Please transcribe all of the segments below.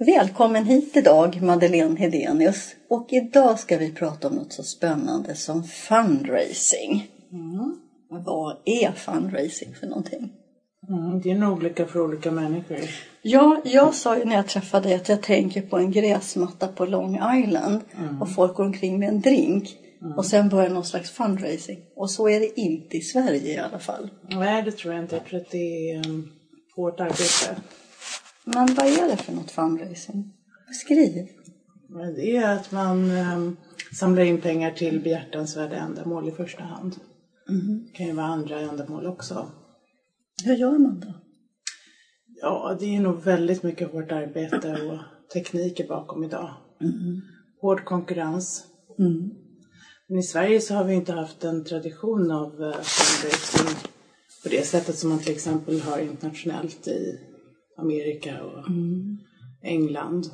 Välkommen hit idag Madeleine Hedenius. Och idag ska vi prata om något så spännande som fundraising. Mm. Vad är fundraising för någonting? Mm, det är nog olika för olika människor. Ja, jag sa ju när jag träffade dig att jag tänker på en gräsmatta på Long Island och folk går omkring med en drink och sen börjar någon slags fundraising. Och så är det inte i Sverige i alla fall. Nej, det tror jag inte. Jag tror att det är um, hårt arbete. Men vad är det för något fundraising? Beskriv. Det är att man um, samlar in pengar till behjärtansvärda ändamål i första hand. Det kan ju vara andra ändamål också. Hur gör man då? Ja, det är nog väldigt mycket hårt arbete och tekniker bakom idag. Hård konkurrens. Men i Sverige så har vi inte haft en tradition av eh, fundraising på det sättet som man till exempel har internationellt i Amerika och England.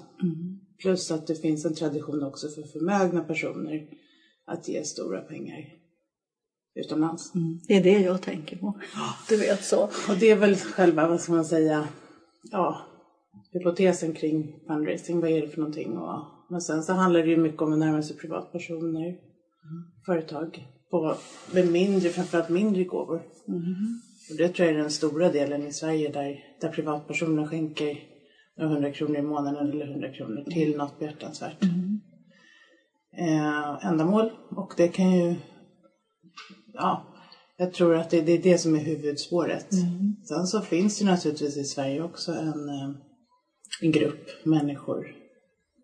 Plus att det finns en tradition också för förmögna personer att ge stora pengar utomlands. Det är det jag tänker på. Du vet så. Och det är väl själva, vad ska man säga, ja, hypotesen kring fundraising. Vad är det för någonting? Och, men sen så handlar det ju mycket om att närma sig privatpersoner, företag, på, med mindre, framförallt mindre gåvor. Och det tror jag är den stora delen i Sverige där, där privatpersoner skänker några hundra kronor i månaden eller hundra kronor till något behjärtansvärt eh, ändamål. Och det kan ju, ja, jag tror att det, det är det som är huvudspåret. Sen så finns det naturligtvis i Sverige också en, eh, en grupp människor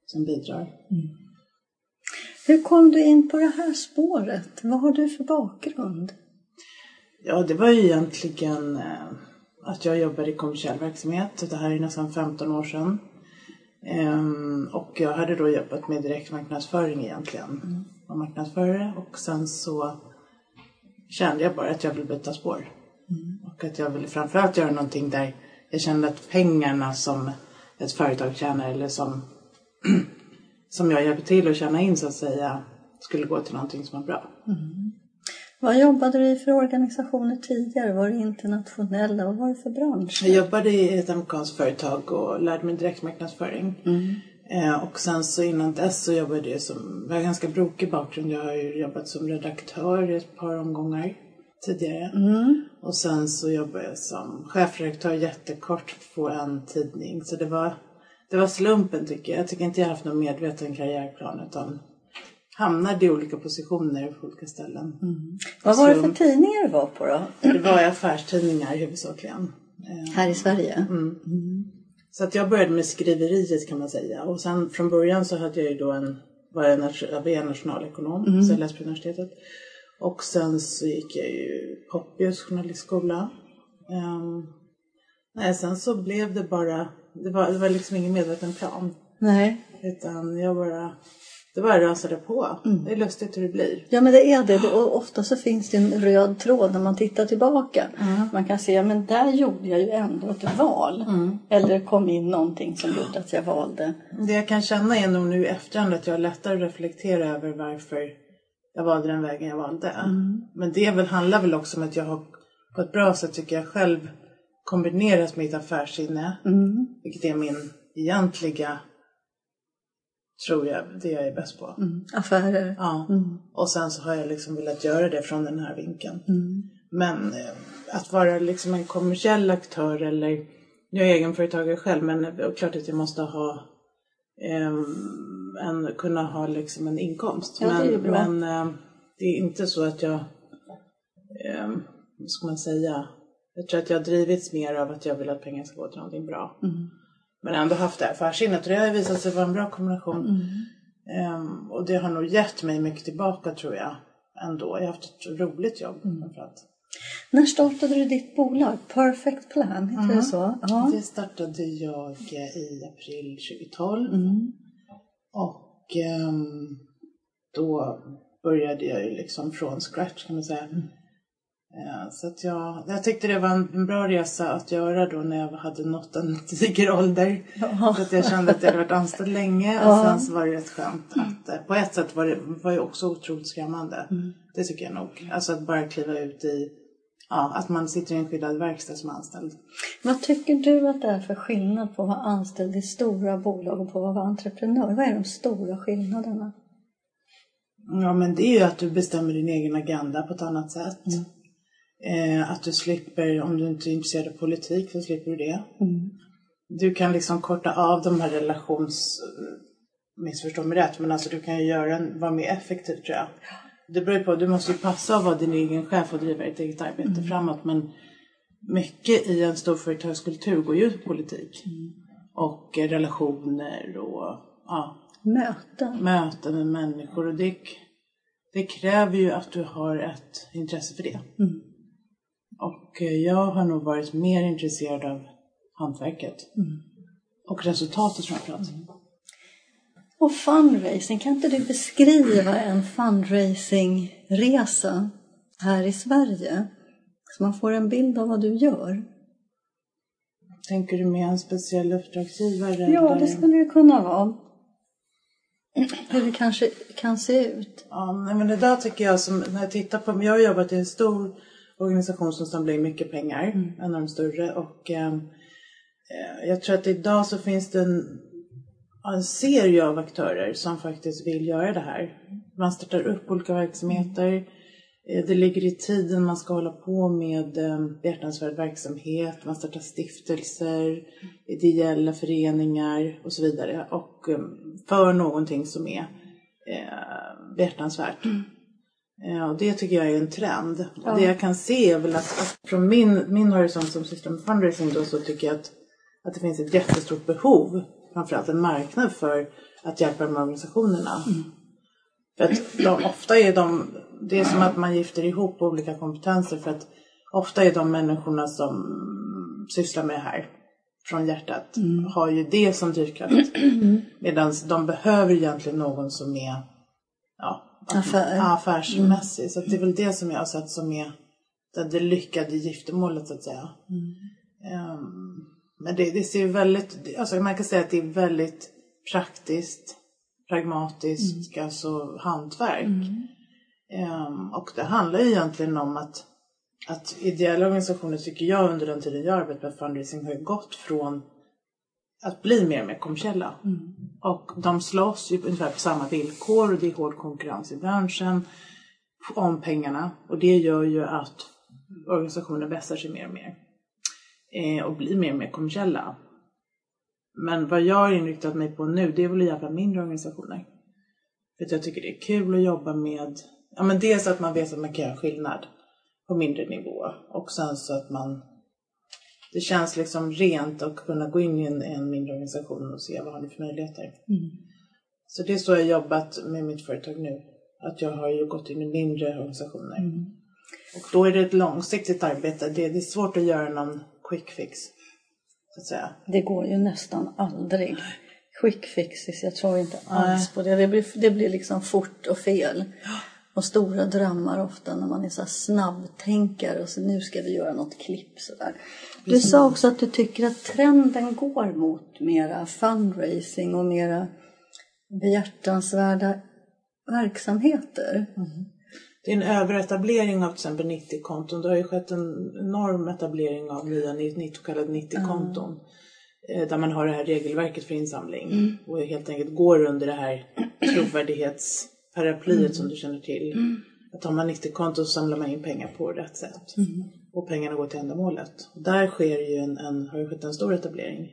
som bidrar. Hur kom du in på det här spåret? Vad har du för bakgrund? Ja, det var ju egentligen eh, att jag jobbade i kommersiell verksamhet. Det här är nästan 15 år sedan. Ehm, och jag hade då jobbat med direktmarknadsföring egentligen. Och marknadsförare. Och sen så kände jag bara att jag ville byta spår. Och att jag ville framförallt göra någonting där jag kände att pengarna som ett företag tjänar eller som, som jag hjälper till att tjäna in så att säga skulle gå till någonting som var bra. Vad jobbade du i för organisationer tidigare? Var det internationella? Vad var det för bransch? Jag jobbade i ett amerikanskt företag och lärde mig direktmarknadsföring. Eh, och sen så innan dess så jobbade jag som, jag har ganska brokig bakgrund. Jag har ju jobbat som redaktör i ett par omgångar tidigare. Och sen så jobbade jag som chefredaktör jättekort på en tidning. Så det var, det var slumpen tycker jag. Jag tycker inte jag haft någon medveten karriärplan utan hamnade i olika positioner på olika ställen. Vad var det för tidningar du var på då? Det var affärstidningar huvudsakligen. Eh, Här i Sverige? Så att jag började med skriveriet kan man säga. Och sen från början så hade jag ju då en, var jag, jag var nationalekonom, så jag läste på universitetet. Och sen så gick jag ju Poppius journalistskola. Ehm, nej, sen så blev det bara, det var, det var liksom ingen medveten plan. Nej. Utan jag bara, det bara rasade på. Det är lustigt hur det blir. Ja men det är det. Och ofta så finns det en röd tråd när man tittar tillbaka. Man kan se, men där gjorde jag ju ändå ett val. Eller det kom in någonting som gjorde att jag valde. Det jag kan känna är nog nu i efterhand att jag har lättare att reflektera över varför jag valde den vägen jag valde. Men det väl, handlar väl också om att jag har på ett bra sätt tycker jag själv kombinerat mitt affärssinne. Vilket är min egentliga, tror jag, det jag är bäst på. Affärer. Ja. Och sen så har jag liksom velat göra det från den här vinkeln. Men eh, att vara liksom en kommersiell aktör eller, jag är egenföretagare själv men är klart att jag måste ha ehm, en, kunna ha liksom en inkomst. Ja, det är men bra. men eh, det är inte så att jag, ehm, vad ska man säga, jag tror att jag har drivits mer av att jag vill att pengar ska gå till någonting bra. Men ändå haft det här affärssinnet och det har visat sig vara en bra kombination. Ehm, och det har nog gett mig mycket tillbaka tror jag ändå. Jag har haft ett roligt jobb framförallt. När startade du ditt bolag? Perfect Plan, heter det så? Ja. Det startade jag eh, i april 2012. Och ehm, då började jag ju liksom från scratch kan man säga. Eh, Så att jag, jag tyckte det var en, bra resa att göra då när jag hade nått en diger ålder. För att jag kände att jag hade varit anställd länge och sen så var det rätt skönt att eh, på ett sätt var det var ju också otroligt skrämmande. Det tycker jag nog. Alltså att bara kliva ut i ja, att man sitter i en skyddad verkstad som anställd. Vad tycker du att det är för skillnad på att vara anställd i stora bolag och på att vara entreprenör? Vad är de stora skillnaderna? Ja, men det är ju att du bestämmer din egen agenda på ett annat sätt. Eh, att du slipper, om du inte är intresserad av politik, så slipper du det. Du kan liksom korta av de här relations... Missförstå mig rätt, men alltså du kan ju göra en, vara mer effektiv tror jag. Det beror på, du måste ju passa och vara din egen chef och driva ditt eget arbete framåt. Men mycket i en storföretagskultur går ju ut på politik. Och eh, relationer och ja, Möten. möten med människor. Och det, det kräver ju att du har ett intresse för det. Och eh, jag har nog varit mer intresserad av hantverket. Och resultatet framförallt. Och fundraising, kan inte du beskriva en fundraisingresa här i Sverige? Så man får en bild av vad du gör. Tänker du med en speciell uppdragsgivare? Ja, det skulle det kunna vara. Hur det kanske kan se ut. Ja, men idag tycker jag som, när jag tittar på, jag har jobbat i en stor organisation som samlar in mycket pengar, en av de större. Och eh, eh, jag tror att idag så finns det en, en serie av aktörer som faktiskt vill göra det här. Man startar upp olika verksamheter, eh, det ligger i tiden man ska hålla på med eh, behjärtansvärd verksamhet, man startar stiftelser, ideella föreningar och så vidare. Och eh, för någonting som är eh, behjärtansvärt. Ja, det tycker jag är en trend. Och det jag kan se är väl att, att från min, min horisont som sysslar med fundraising då så tycker jag att, att det finns ett jättestort behov, framförallt en marknad för att hjälpa de här organisationerna. För att de, ofta är de, det är som att man gifter ihop olika kompetenser för att ofta är de människorna som sysslar med det här från hjärtat har ju det som drivkraft. Medan de behöver egentligen någon som är ja, Affär. Affärsmässig. Så att det är väl det som jag har sett som är det, det lyckade giftermålet så att säga. Ehm, men det, det ser ju väldigt, alltså man kan säga att det är väldigt praktiskt, pragmatiskt, alltså hantverk. Ehm, och det handlar ju egentligen om att, att ideella organisationer tycker jag under den tiden jag arbetat med fundraising har gått från att bli mer och mer kommersiella. Och de slåss ju ungefär på samma villkor och det är hård konkurrens i branschen om pengarna. Och det gör ju att organisationer vässar sig mer och mer. Eh, och blir mer och mer kommersiella. Men vad jag har inriktat mig på nu det är väl att hjälpa mindre organisationer. För att jag tycker det är kul att jobba med, ja men dels att man vet att man kan göra skillnad på mindre nivå. Och sen så att man det känns liksom rent att kunna gå in i en, en mindre organisation och se vad har ni för möjligheter. Så det är så jag jobbat med mitt företag nu. Att jag har ju gått in i mindre organisationer. Och då är det ett långsiktigt arbete. Det, det är svårt att göra någon quick fix. Så att säga. Det går ju nästan aldrig. Quick fixes, jag tror inte alls på det. Det blir, det blir liksom fort och fel. Och stora drömmar ofta när man är så snabbtänkare och så nu ska vi göra något klipp sådär. Du sa också att du tycker att trenden går mot mera fundraising och mera behjärtansvärda verksamheter. Det är en överetablering av till exempel 90-konton. Det har ju skett en enorm etablering av nya 90, så kallade 90-konton. eh, Där man har det här regelverket för insamling. Och helt enkelt går under det här trovärdighetsparaplyet som du känner till. Att har man 90-konto så samlar man in pengar på rätt sätt. Och pengarna går till ändamålet. Och där sker ju en, en, har ju skett en stor etablering.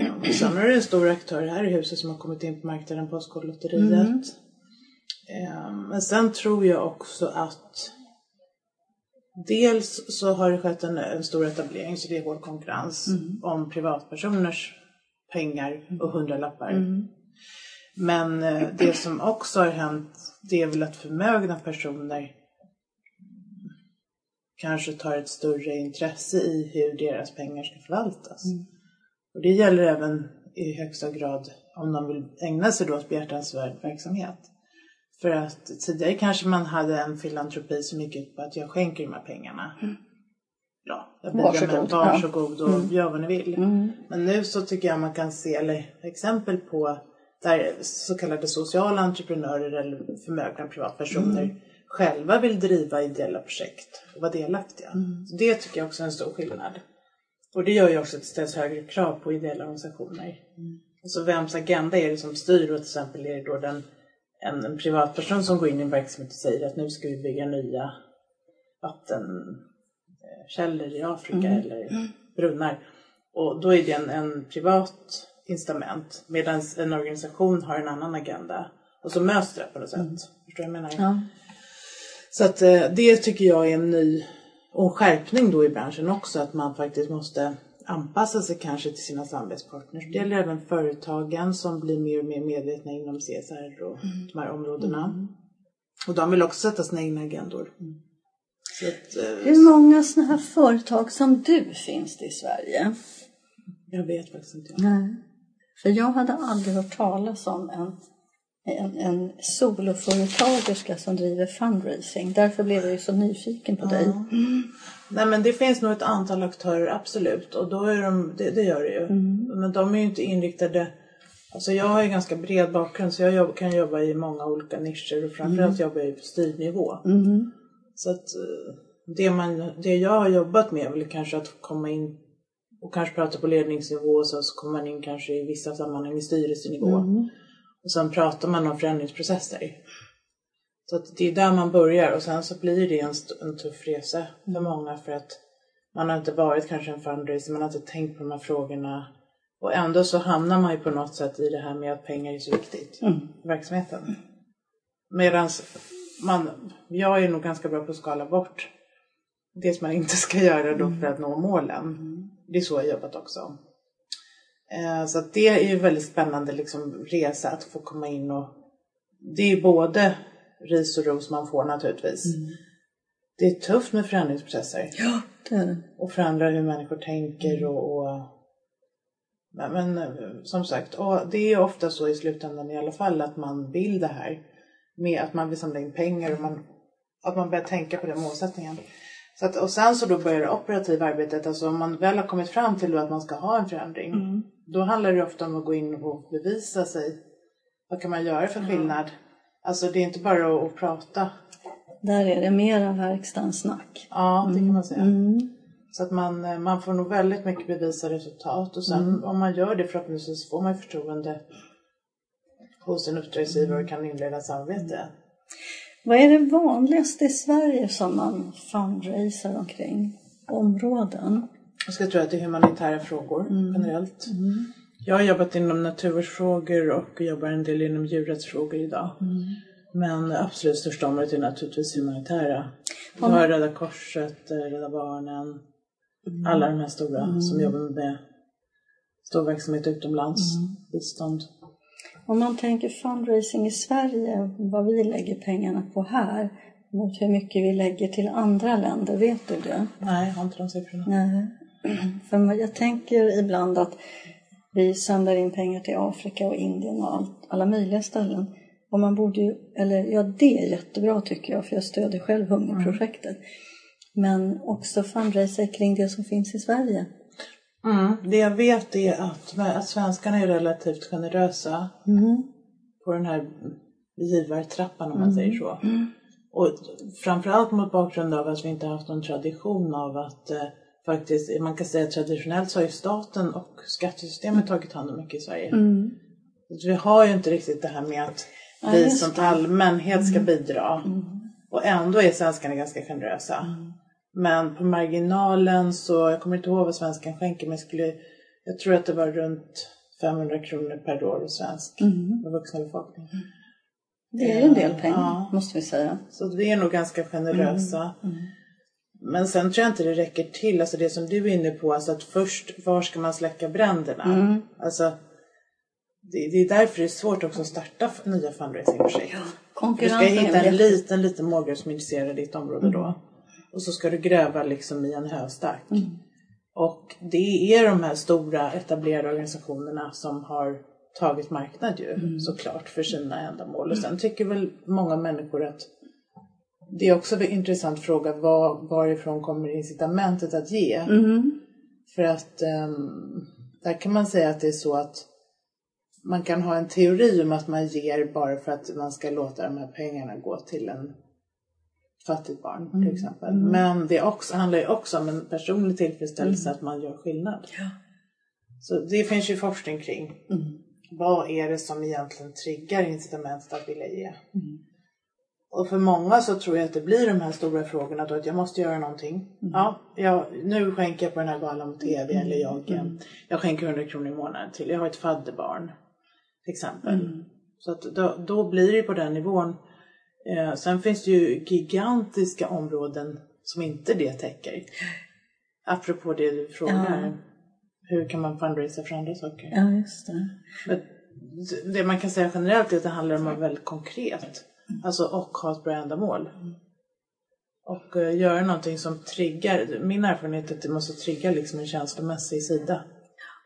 Eh, Och sen har det en stor aktör här i huset som har kommit in på marknaden, Postkodlotteriet. Eh, Men sen tror jag också att dels så har det skett en, en stor etablering så det är hård konkurrens om privatpersoners pengar och hundralappar. Men eh, det som också har hänt det är väl att förmögna personer kanske tar ett större intresse i hur deras pengar ska förvaltas. Och det gäller även i högsta grad om de vill ägna sig då åt behjärtansvärd verksamhet. För att tidigare kanske man hade en filantropi som gick ut på att jag skänker de här pengarna. Ja, jag bidrar Varsågod, varsågod och gör vad ni vill. Men nu så tycker jag man kan se eller, exempel på där så kallade sociala entreprenörer eller förmögna privatpersoner själva vill driva ideella projekt och vara delaktiga. Så det tycker jag också är en stor skillnad. Och det gör ju också att det ställs högre krav på ideella organisationer. Mm. Alltså vems agenda är det som styr? Och till exempel är det då den, en, en privatperson som går in i en verksamhet och säger att nu ska vi bygga nya vattenkällor i Afrika mm. eller brunnar. Och då är det en, en privat incitament medan en organisation har en annan agenda. Och så möts det på något sätt. Mm. Förstår du vad jag menar? Ja. Så att eh, det tycker jag är en ny och en skärpning då i branschen också att man faktiskt måste anpassa sig kanske till sina samarbetspartners. Det gäller även företagen som blir mer och mer medvetna inom CSR och mm. de här områdena. Mm. Och de vill också sätta sina egna agendor. Mm. Att, eh, Hur många sådana här företag som du finns det i Sverige? Jag vet faktiskt inte. Nej. För jag hade aldrig hört talas om en en, en soloföretagerska som driver fundraising. Därför blev jag ju så nyfiken på dig. Mm. Nej men det finns nog ett antal aktörer absolut och då är de, det, det gör det ju. Mm. Men de är ju inte inriktade Alltså jag har ju ganska bred bakgrund så jag jobb, kan jobba i många olika nischer och framförallt mm. jobbar jag på styrnivå. Mm. Så att eh, det, man, det jag har jobbat med är väl kanske att komma in och kanske prata på ledningsnivå och så, så kommer man in kanske i vissa sammanhang i styrelsenivå. Mm. Och sen pratar man om förändringsprocesser. Så att det är där man börjar och sen så blir det en, en tuff resa för många för att man har inte varit kanske en fundraiser, man har inte tänkt på de här frågorna. Och ändå så hamnar man ju på något sätt i det här med att pengar är så viktigt mm. i verksamheten. Medan man, jag är nog ganska bra på att skala bort det som man inte ska göra då för att nå målen. Mm. Det är så jag jobbat också. Eh, så det är ju väldigt spännande liksom, resa att få komma in och det är både ris och ros man får naturligtvis. Mm. Det är tufft med förändringsprocesser. Ja, det är det. Och förändra hur människor tänker mm. och, och men, men, som sagt, det är ofta så i slutändan i alla fall att man vill det här med att man vill samla in pengar och man, att man börjar tänka på den målsättningen. Så att, och sen så då börjar det operativa arbetet, alltså om man väl har kommit fram till att man ska ha en förändring, mm. Då handlar det ofta om att gå in och bevisa sig. Vad kan man göra för skillnad? Mm. Alltså det är inte bara att, prata. Där är det mera verkstad än snack. Ja, det kan man säga. Mm. Så att man, eh, man får nog väldigt mycket bevisa resultat och sen mm. om man gör det förhoppningsvis får man förtroende hos en uppdragsgivare och kan inleda samarbete. Vad är det vanligaste i Sverige som man fundraisar omkring? Områden? Jag ska tro att det är humanitära frågor mm. generellt. Mm. Jag har jobbat inom naturvårdsfrågor och jobbar en del inom djurrättsfrågor idag. Mm. Men absolut största området är naturligtvis humanitära. Vi har Röda Korset, Rädda Barnen, mm. alla de här stora mm. som jobbar med stor verksamhet utomlands, mm. bistånd. Om man tänker fundraising i Sverige, vad vi lägger pengarna på här mot hur mycket vi lägger till andra länder, vet du det? Nej, jag har inte de siffrorna. Nej. För jag tänker ibland att vi samlar in pengar till Afrika och Indien och allt, alla möjliga ställen. Och man borde ju, eller ja det är jättebra tycker jag för jag stöder själv hungerprojektet. Mm. Men också fundraisa kring det som finns i Sverige. Mm. Det jag vet är att, att svenskarna är relativt generösa mm. på den här givartrappan om man mm. säger så. Mm. Och framförallt mot bakgrund av att vi inte haft någon tradition av att eh, faktiskt, man kan säga traditionellt så har ju staten och skattesystemet tagit hand om mycket i Sverige. Mm. vi har ju inte riktigt det här med att vi ja, som allmänhet ska mm. bidra. Mm. Och ändå är svenskarna ganska generösa. Mm. Men på marginalen så, jag kommer inte ihåg vad svenskan skänker men jag, skulle, jag tror att det var runt 500 kronor per år hos svensk mm. vuxna befolkning. Det är en del pengar ja. måste vi säga. Så vi är nog ganska generösa. Mm. Mm. Men sen tror jag inte det räcker till, alltså det som du är inne på, alltså att först, var ska man släcka bränderna? Mm. Alltså, det, det, är därför det är svårt också att starta nya fundraisingprojekt. Ja, du ska hitta en liten, liten målgrupp som är intresserad i ditt område då. Och så ska du gräva liksom i en höstack. Mm. Och det är de här stora etablerade organisationerna som har tagit marknad ju mm. såklart för sina ändamål. Och sen tycker väl många människor att det är också en intressant fråga var, varifrån kommer incitamentet att ge? Mm. För att um, där kan man säga att det är så att man kan ha en teori om att man ger bara för att man ska låta de här pengarna gå till en fattigt barn till exempel. Men det också, handlar ju också om en personlig tillfredsställelse att man gör skillnad. Ja. Så det finns ju forskning kring. Mm. Vad är det som egentligen triggar incitamentet att vilja ge? Och för många så tror jag att det blir de här stora frågorna då att jag måste göra någonting. Ja, jag, nu skänker jag på den här galan på TV eller jag, eh, jag skänker 100 kronor i månaden till, jag har ett fadderbarn till exempel. Så att då, då blir det på den nivån. Eh, sen finns det ju gigantiska områden som inte det täcker. Apropå det du frågar. Hur kan man fundraisa för andra saker? ja, just det. Men det man kan säga generellt är att det handlar om att vara väldigt konkret. Alltså och ha ett bra ändamål. Och uh, göra någonting som triggar. Min erfarenhet är att det måste trigga liksom en känslomässig sida.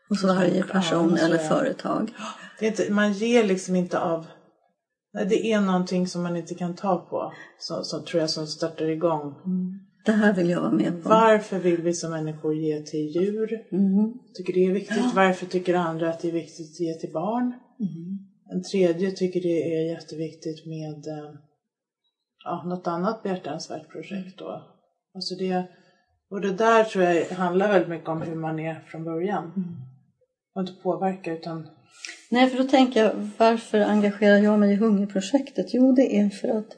Och så varje person Ja, eller företag. Det är inte, man ger liksom inte av... Nej, det är någonting som man inte kan ta på. Som, som tror jag som startar igång. Det här vill jag vara med på. Varför vill vi som människor ge till djur? Mm. Tycker det är viktigt. Varför tycker andra att det är viktigt att ge till barn? En tredje tycker det är jätteviktigt med eh, ja, något annat behjärtansvärt projekt då. Alltså det, och det där tror jag handlar väldigt mycket om hur man är från början. Och inte påverka utan Nej, för då tänker jag, varför engagerar jag mig i Hungerprojektet? Jo, det är för att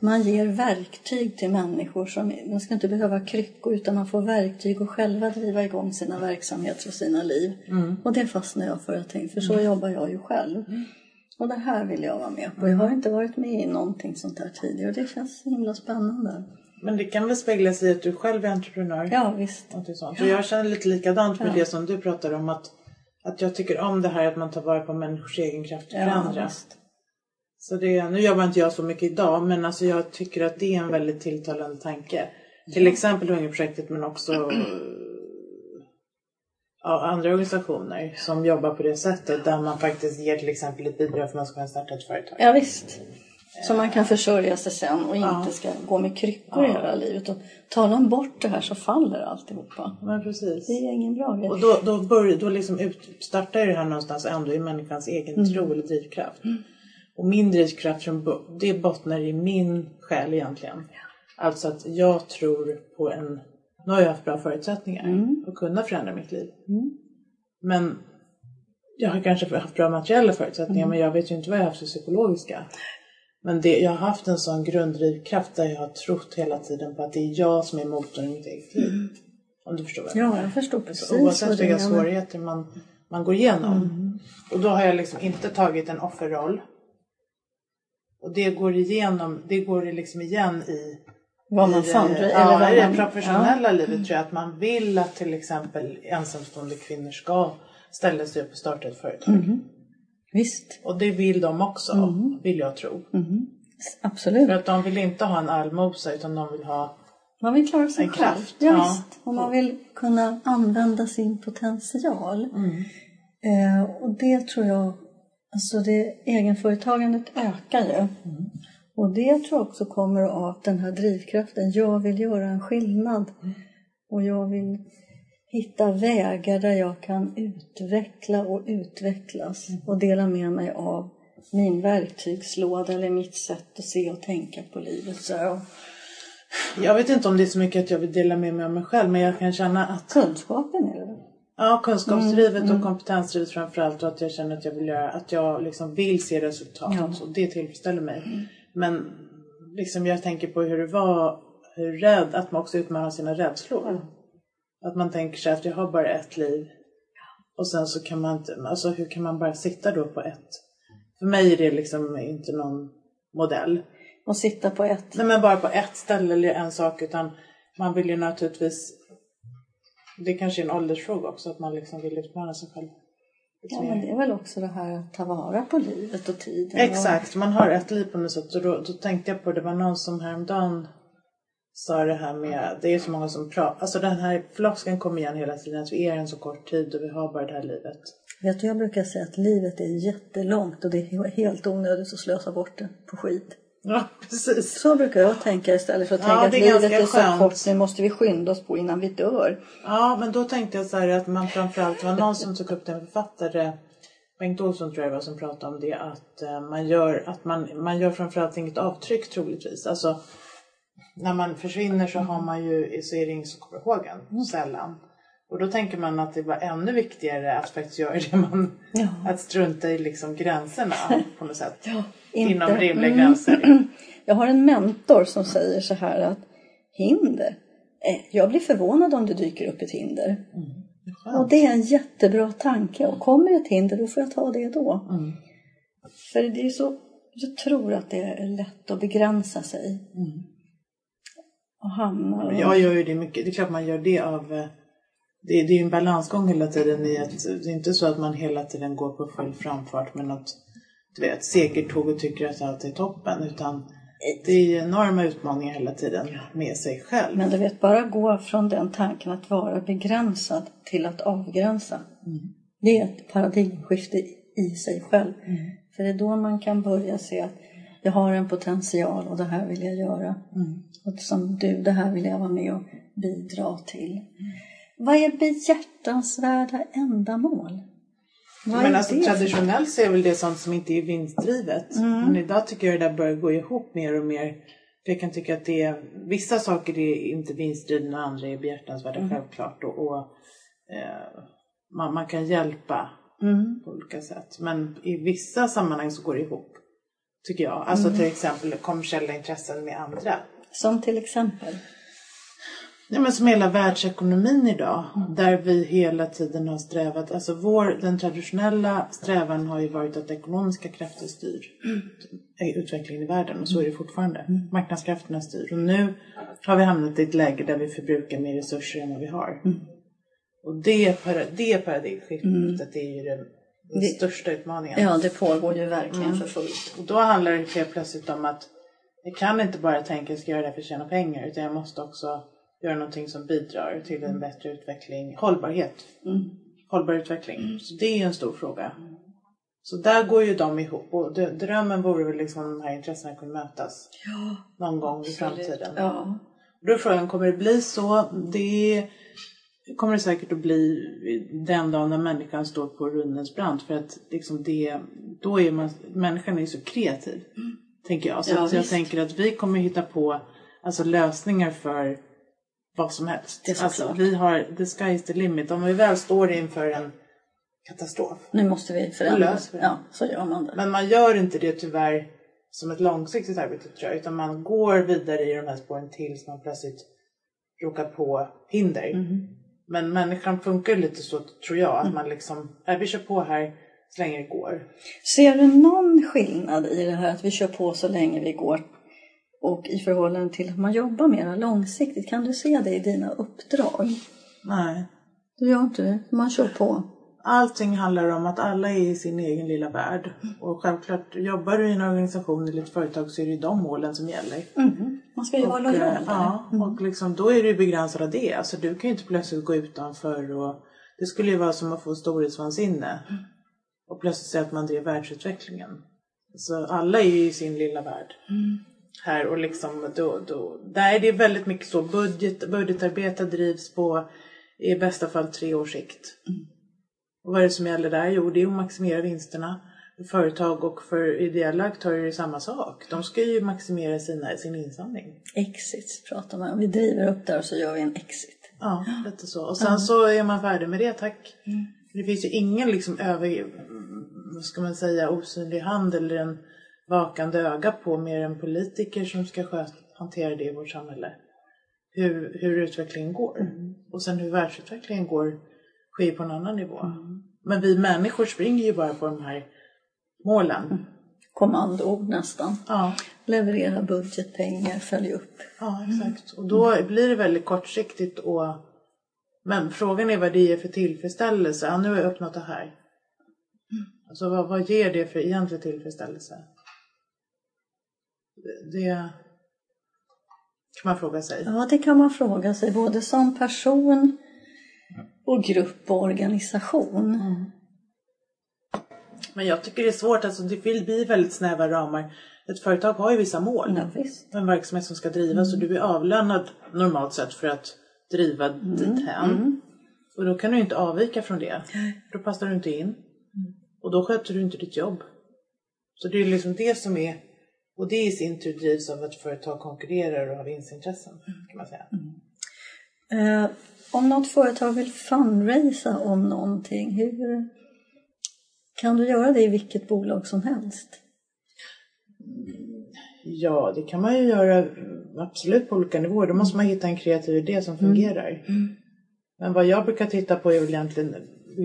man ger verktyg till människor. Som, man ska inte behöva kryckor utan man får verktyg att själva driva igång sina verksamheter och sina liv. Och det fastnar jag för. Jag tänkte, för så jobbar jag ju själv. Och det här vill jag vara med på. Jag har inte varit med i någonting sånt här tidigare och det känns så himla spännande. Men det kan väl spegla sig i att du själv är entreprenör? Ja, visst. Någonting sånt. Och jag känner lite likadant med det som du pratar om. Att, att jag tycker om det här att man tar vara på människors egen kraft att Ja, förändra. visst. Så det, nu jobbar inte jag så mycket idag men alltså jag tycker att det är en väldigt tilltalande tanke. Till exempel Hungerprojektet men också eh, ja, andra organisationer som jobbar på det sättet där man faktiskt ger till exempel ett bidrag för att man ska kunna starta ett företag. Ja, visst. Så man kan försörja sig sen och inte ska gå med kryckor hela livet. Och talar man bort det här så faller alltihopa. Men precis. Det är ingen bra grej. Och då, då, börjar, då liksom startar det här någonstans ändå i människans egen tro eller drivkraft. Och min drivkraft bo- det bottnar i min själ egentligen. Alltså att jag tror på en... Nu har jag haft bra förutsättningar att kunna förändra mitt liv. Men jag har kanske haft bra materiella förutsättningar men jag vet ju inte vad jag har haft för psykologiska. Men det, jag har haft en sån grunddrivkraft där jag har trott hela tiden på att det är jag som är motorn i mitt eget liv. Om du förstår vad jag Ja, jag förstår precis vad Oavsett du vilka menar. svårigheter man, man går igenom. Och då har jag liksom inte tagit en offerroll. Och det går igenom, det går liksom igen i Vad man i det- fundraiser ja, eller i det professionella livet tror jag att man vill att till exempel ensamstående kvinnor ska ställa sig upp och starta ett företag. Mm. Visst, Och det vill de också, vill jag tro. absolut. För att de vill inte ha en allmosa utan de vill ha Man vill klara sig En själv. kraft, Ja, ja. Visst. Och man vill kunna använda sin potential. Mm. Eh, och det tror jag, alltså det egenföretagandet ökar ju. Mm. Och det tror jag också kommer av den här drivkraften. Jag vill göra en skillnad. Mm. Och jag vill hitta vägar där jag kan utveckla och utvecklas. Mm. Och dela med mig av min verktygslåda eller mitt sätt att se och tänka på livet. Så, Jag vet inte om det är så mycket att jag vill dela med mig av mig själv men jag kan känna att kunskapen. Ja, kunskapsdrivet och kompetensdrivet framförallt och att jag känner att jag vill göra, att jag liksom vill se resultat Ja. och det tillfredsställer mig. Men liksom jag tänker på hur det var, hur rädd, att man också utmanar sina rädslor. Att man tänker sig att jag har bara ett liv och sen så kan man inte, alltså hur kan man bara sitta då på ett? För mig är det liksom inte någon modell. Och sitta på ett. Nej men bara på ett ställe eller en sak utan man vill ju naturligtvis det kanske är en åldersfråga också att man liksom vill utmana sig själv. Ja, men det är väl också det här att ta vara på livet och tiden. Exakt, man har ett liv på något sätt och då, då tänkte jag på det var någon som häromdagen sa det här med, det är så många som pratar, alltså den här floskeln kommer igen hela tiden att vi är en så kort tid och vi har bara det här livet. Vet du, jag brukar säga att livet är jättelångt och det är helt onödigt att slösa bort det på skit. Ja, precis. Så brukar jag tänka istället för att Ja, tänka att livet är så skönt. kort, nu måste vi skynda oss på innan vi dör. Ja, men då tänkte jag så här att man framförallt, var någon som tog upp det, en författare, Bengt Olsson tror jag var som pratade om det, att eh, man gör, att man, man gör framförallt inget avtryck troligtvis. Alltså, när man försvinner så har man ju, så är det ingen som kommer ihåg en, Mm. sällan. Och då tänker man att det var ännu viktigare att faktiskt göra det man, Ja. att strunta i liksom gränserna på något sätt. Ja, Inom inte- rimliga Mm. gränser. Jag har en mentor som säger så här att hinder, eh, jag blir förvånad om det dyker upp ett hinder. Och det är en jättebra tanke. Och kommer ett hinder då får jag ta det då. Mm. För det är så, jag tror att det är lätt att begränsa sig. Och hamna... Men Jag gör ju det mycket. Det är klart man gör det av... eh, Det, är ju en balansgång hela tiden i att det är inte så att man hela tiden går på full framfart med något du vet, segertåg och tycker att allt är toppen. Utan det är ju enorma utmaningar hela tiden med sig själv. Men du vet, bara gå från den tanken att vara begränsad till att avgränsa. Det är ett paradigmskifte i sig själv. För det är då man kan börja se att jag har en potential och det här vill jag göra. Och som du, det här vill jag vara med och bidra till. Vad är behjärtansvärda ändamål? Vad Men alltså traditionellt så är väl det sånt som inte är vinstdrivet. Mm. Men idag tycker jag det där börjar gå ihop mer och mer. För jag kan tycka att det är, vissa saker är inte vinstdrivna och andra är behjärtansvärda Mm. självklart. Och, och eh, man, man kan hjälpa Mm. på olika sätt. Men i vissa sammanhang så går det ihop. Tycker jag. Alltså Mm. till exempel kommersiella intressen med andra. Som till exempel? Ja, men som hela världsekonomin idag. Mm. Där vi hela tiden har strävat. Alltså vår, den traditionella strävan har ju varit att ekonomiska krafter styr Mm. utvecklingen i världen. Och så är det fortfarande. Marknadskrafterna styr. Och nu har vi hamnat i ett läge där vi förbrukar mer resurser än vad vi har. Mm. Och det, para- det paradigmskiftet det är ju den, den Det- största utmaningen. Ja, det pågår ju verkligen Mm. för fullt. Och då handlar det helt plötsligt om att jag kan inte bara tänka att jag ska göra det här för att tjäna pengar utan jag måste också göra någonting som bidrar till en bättre utveckling, hållbarhet. Hållbar utveckling. Så det är en stor fråga. Så där går ju de ihop och drömmen vore väl liksom att de här intressena kunde mötas Ja, någon gång i framtiden. ja. Då är frågan, kommer det bli så? Det kommer det säkert att bli den dagen när människan står på rundens brant. För att liksom det, då är man, människan är så kreativ. Tänker jag. Så Ja, att jag tänker att vi kommer hitta på alltså, lösningar för vad som helst. Det är så alltså, klart. vi har, the sky is the limit. Om vi väl står inför en katastrof. Nu måste vi förändra. vi. Ja, så gör man det. Men man gör inte det tyvärr som ett långsiktigt arbete tror jag. Utan man går vidare i de här spåren tills man plötsligt råkar på hinder. Mm. Men människan funkar lite så tror jag. Att man liksom, äh, vi kör på här så länge det går. Ser du någon skillnad i det här att vi kör på så länge vi går och i förhållande till att man jobbar mer långsiktigt? Kan du se det i dina uppdrag? Nej. Du gör inte det? Man kör på. Allting handlar om att alla är i sin egen lilla värld. Och självklart, jobbar du i en organisation eller ett företag så är det ju de målen som gäller. Man ska ju vara lojal eh. Ja, och liksom, då är du begränsad av det. Alltså, du kan ju inte plötsligt gå utanför. Och, det skulle ju vara som att få storhetsvansinne. Och plötsligt säga att man driver världsutvecklingen. Så alla är ju i sin lilla värld. Här och liksom då, då, nej det är väldigt mycket så. Budget, budgetarbete drivs på i bästa fall tre års sikt. Och vad är det som gäller där? Jo, det är att maximera vinsterna. För företag och för ideella aktörer är det samma sak. De ska ju maximera sina, sin insamling. Exits pratar man om. Vi driver upp där och så gör vi en exit. Ja, lite så. Och sen så är man färdig med det, tack. Det finns ju ingen liksom över, vad ska man säga, osynlig hand eller en vakande öga på mer än politiker som ska hantera det i vårt samhälle. Hur, hur utvecklingen går. Och sen hur världsutvecklingen går sker på en annan nivå. Men vi människor springer ju bara på de här målen. Kommandoord nästan. Ja, Leverera budgetpengar, följ upp. ja, exakt. Och då blir det väldigt kortsiktigt och men frågan är vad det ger för tillfredsställelse. Ja, nu har jag uppnått det här. Alltså vad, vad ger det för egentlig tillfredsställelse? Det, kan man fråga sig. Ja, det kan man fråga sig både som person och grupp och organisation. Men jag tycker det är svårt, alltså det vill bli väldigt snäva ramar. Ett företag har ju vissa mål. Ja, visst. En verksamhet som ska drivas och du är avlönad normalt sett för att driva dithän. Och då kan du inte avvika från det. Då passar du inte in. Och då sköter du inte ditt jobb. Så det är liksom det som är Och det i sin tur drivs av att företag konkurrerar och har vinstintressen kan man säga. Eh, om något företag vill fundraisa om någonting, hur kan du göra det i vilket bolag som helst? Ja, det kan man ju göra absolut på olika nivåer. Då måste man hitta en kreativ idé som fungerar. Men vad jag brukar titta på är väl egentligen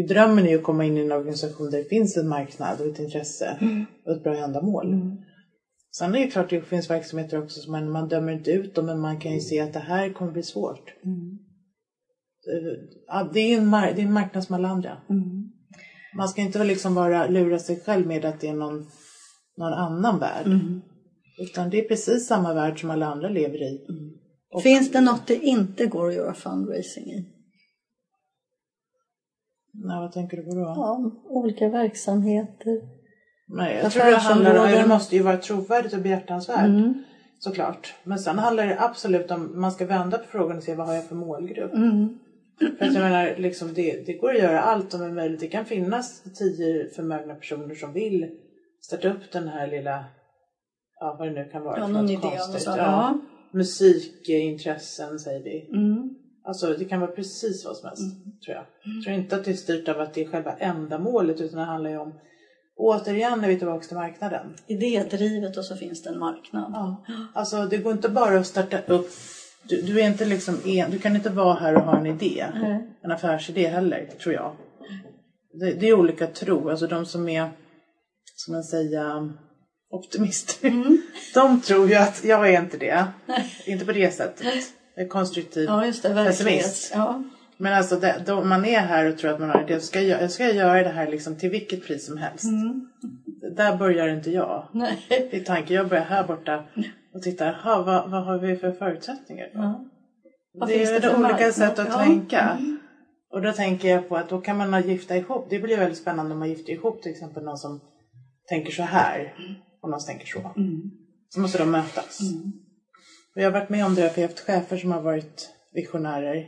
Drömmen är ju att komma in i en organisation där det finns en marknad och ett intresse och ett bra ändamål. Sen är det klart att det finns verksamheter också som man, man dömer inte ut dem men man kan ju se att det här kommer bli svårt. Det- ja, Det är en, det är en marknad som alla andra. Man ska inte liksom bara lura sig själv med att det är någon, någon annan värld. Utan det är precis samma värld som alla andra lever i. Och- Finns det något det inte går att göra fundraising i? Nej, vad tänker du på då? Ja, olika verksamheter. Nej, jag tror det handlar om, det måste ju vara trovärdigt och behjärtansvärt. Såklart. Men sen handlar det absolut om, man ska vända på frågan och se vad har jag för målgrupp. För att jag menar, liksom det, det går att göra allt som är möjligt. Det kan finnas tio förmögna personer som vill starta upp den här lilla, ja vad det nu kan vara Ja, för något idé konstigt. så, Ja. Musikintressen säger vi. Mm. Alltså det kan vara precis vad som helst, tror jag. Jag tror inte att det är styrt av att det är själva ändamålet utan det handlar ju om, återigen är vi tillbaka till marknaden. Idédrivet och så finns det en marknad. Ja. Alltså det går inte bara att starta upp, du, du är inte liksom en, du kan inte vara här och ha en idé, Nej. en affärsidé heller, tror jag. Det, det är olika tro, alltså de som är, ska man säga, optimister. De tror ju att jag är inte det. Inte på det sättet. Jag är konstruktiv Ja, just det. pessimist. Ja. Men alltså det, då man är här och tror att man har det, ska jag, ska jag göra det här liksom till vilket pris som helst. Där börjar inte jag. Nej. I tanken, jag börjar här borta och tittar, aha, vad, vad har vi för förutsättningar? då? Vad Det är det olika marknad? sätt att Ja. tänka. Och då tänker jag på att då kan man ha gifta ihop. Det blir väldigt spännande om man gifter ihop till exempel någon som tänker så här och någon som tänker så. Så måste de mötas. Och jag har varit med om det, för jag har haft chefer som har varit visionärer.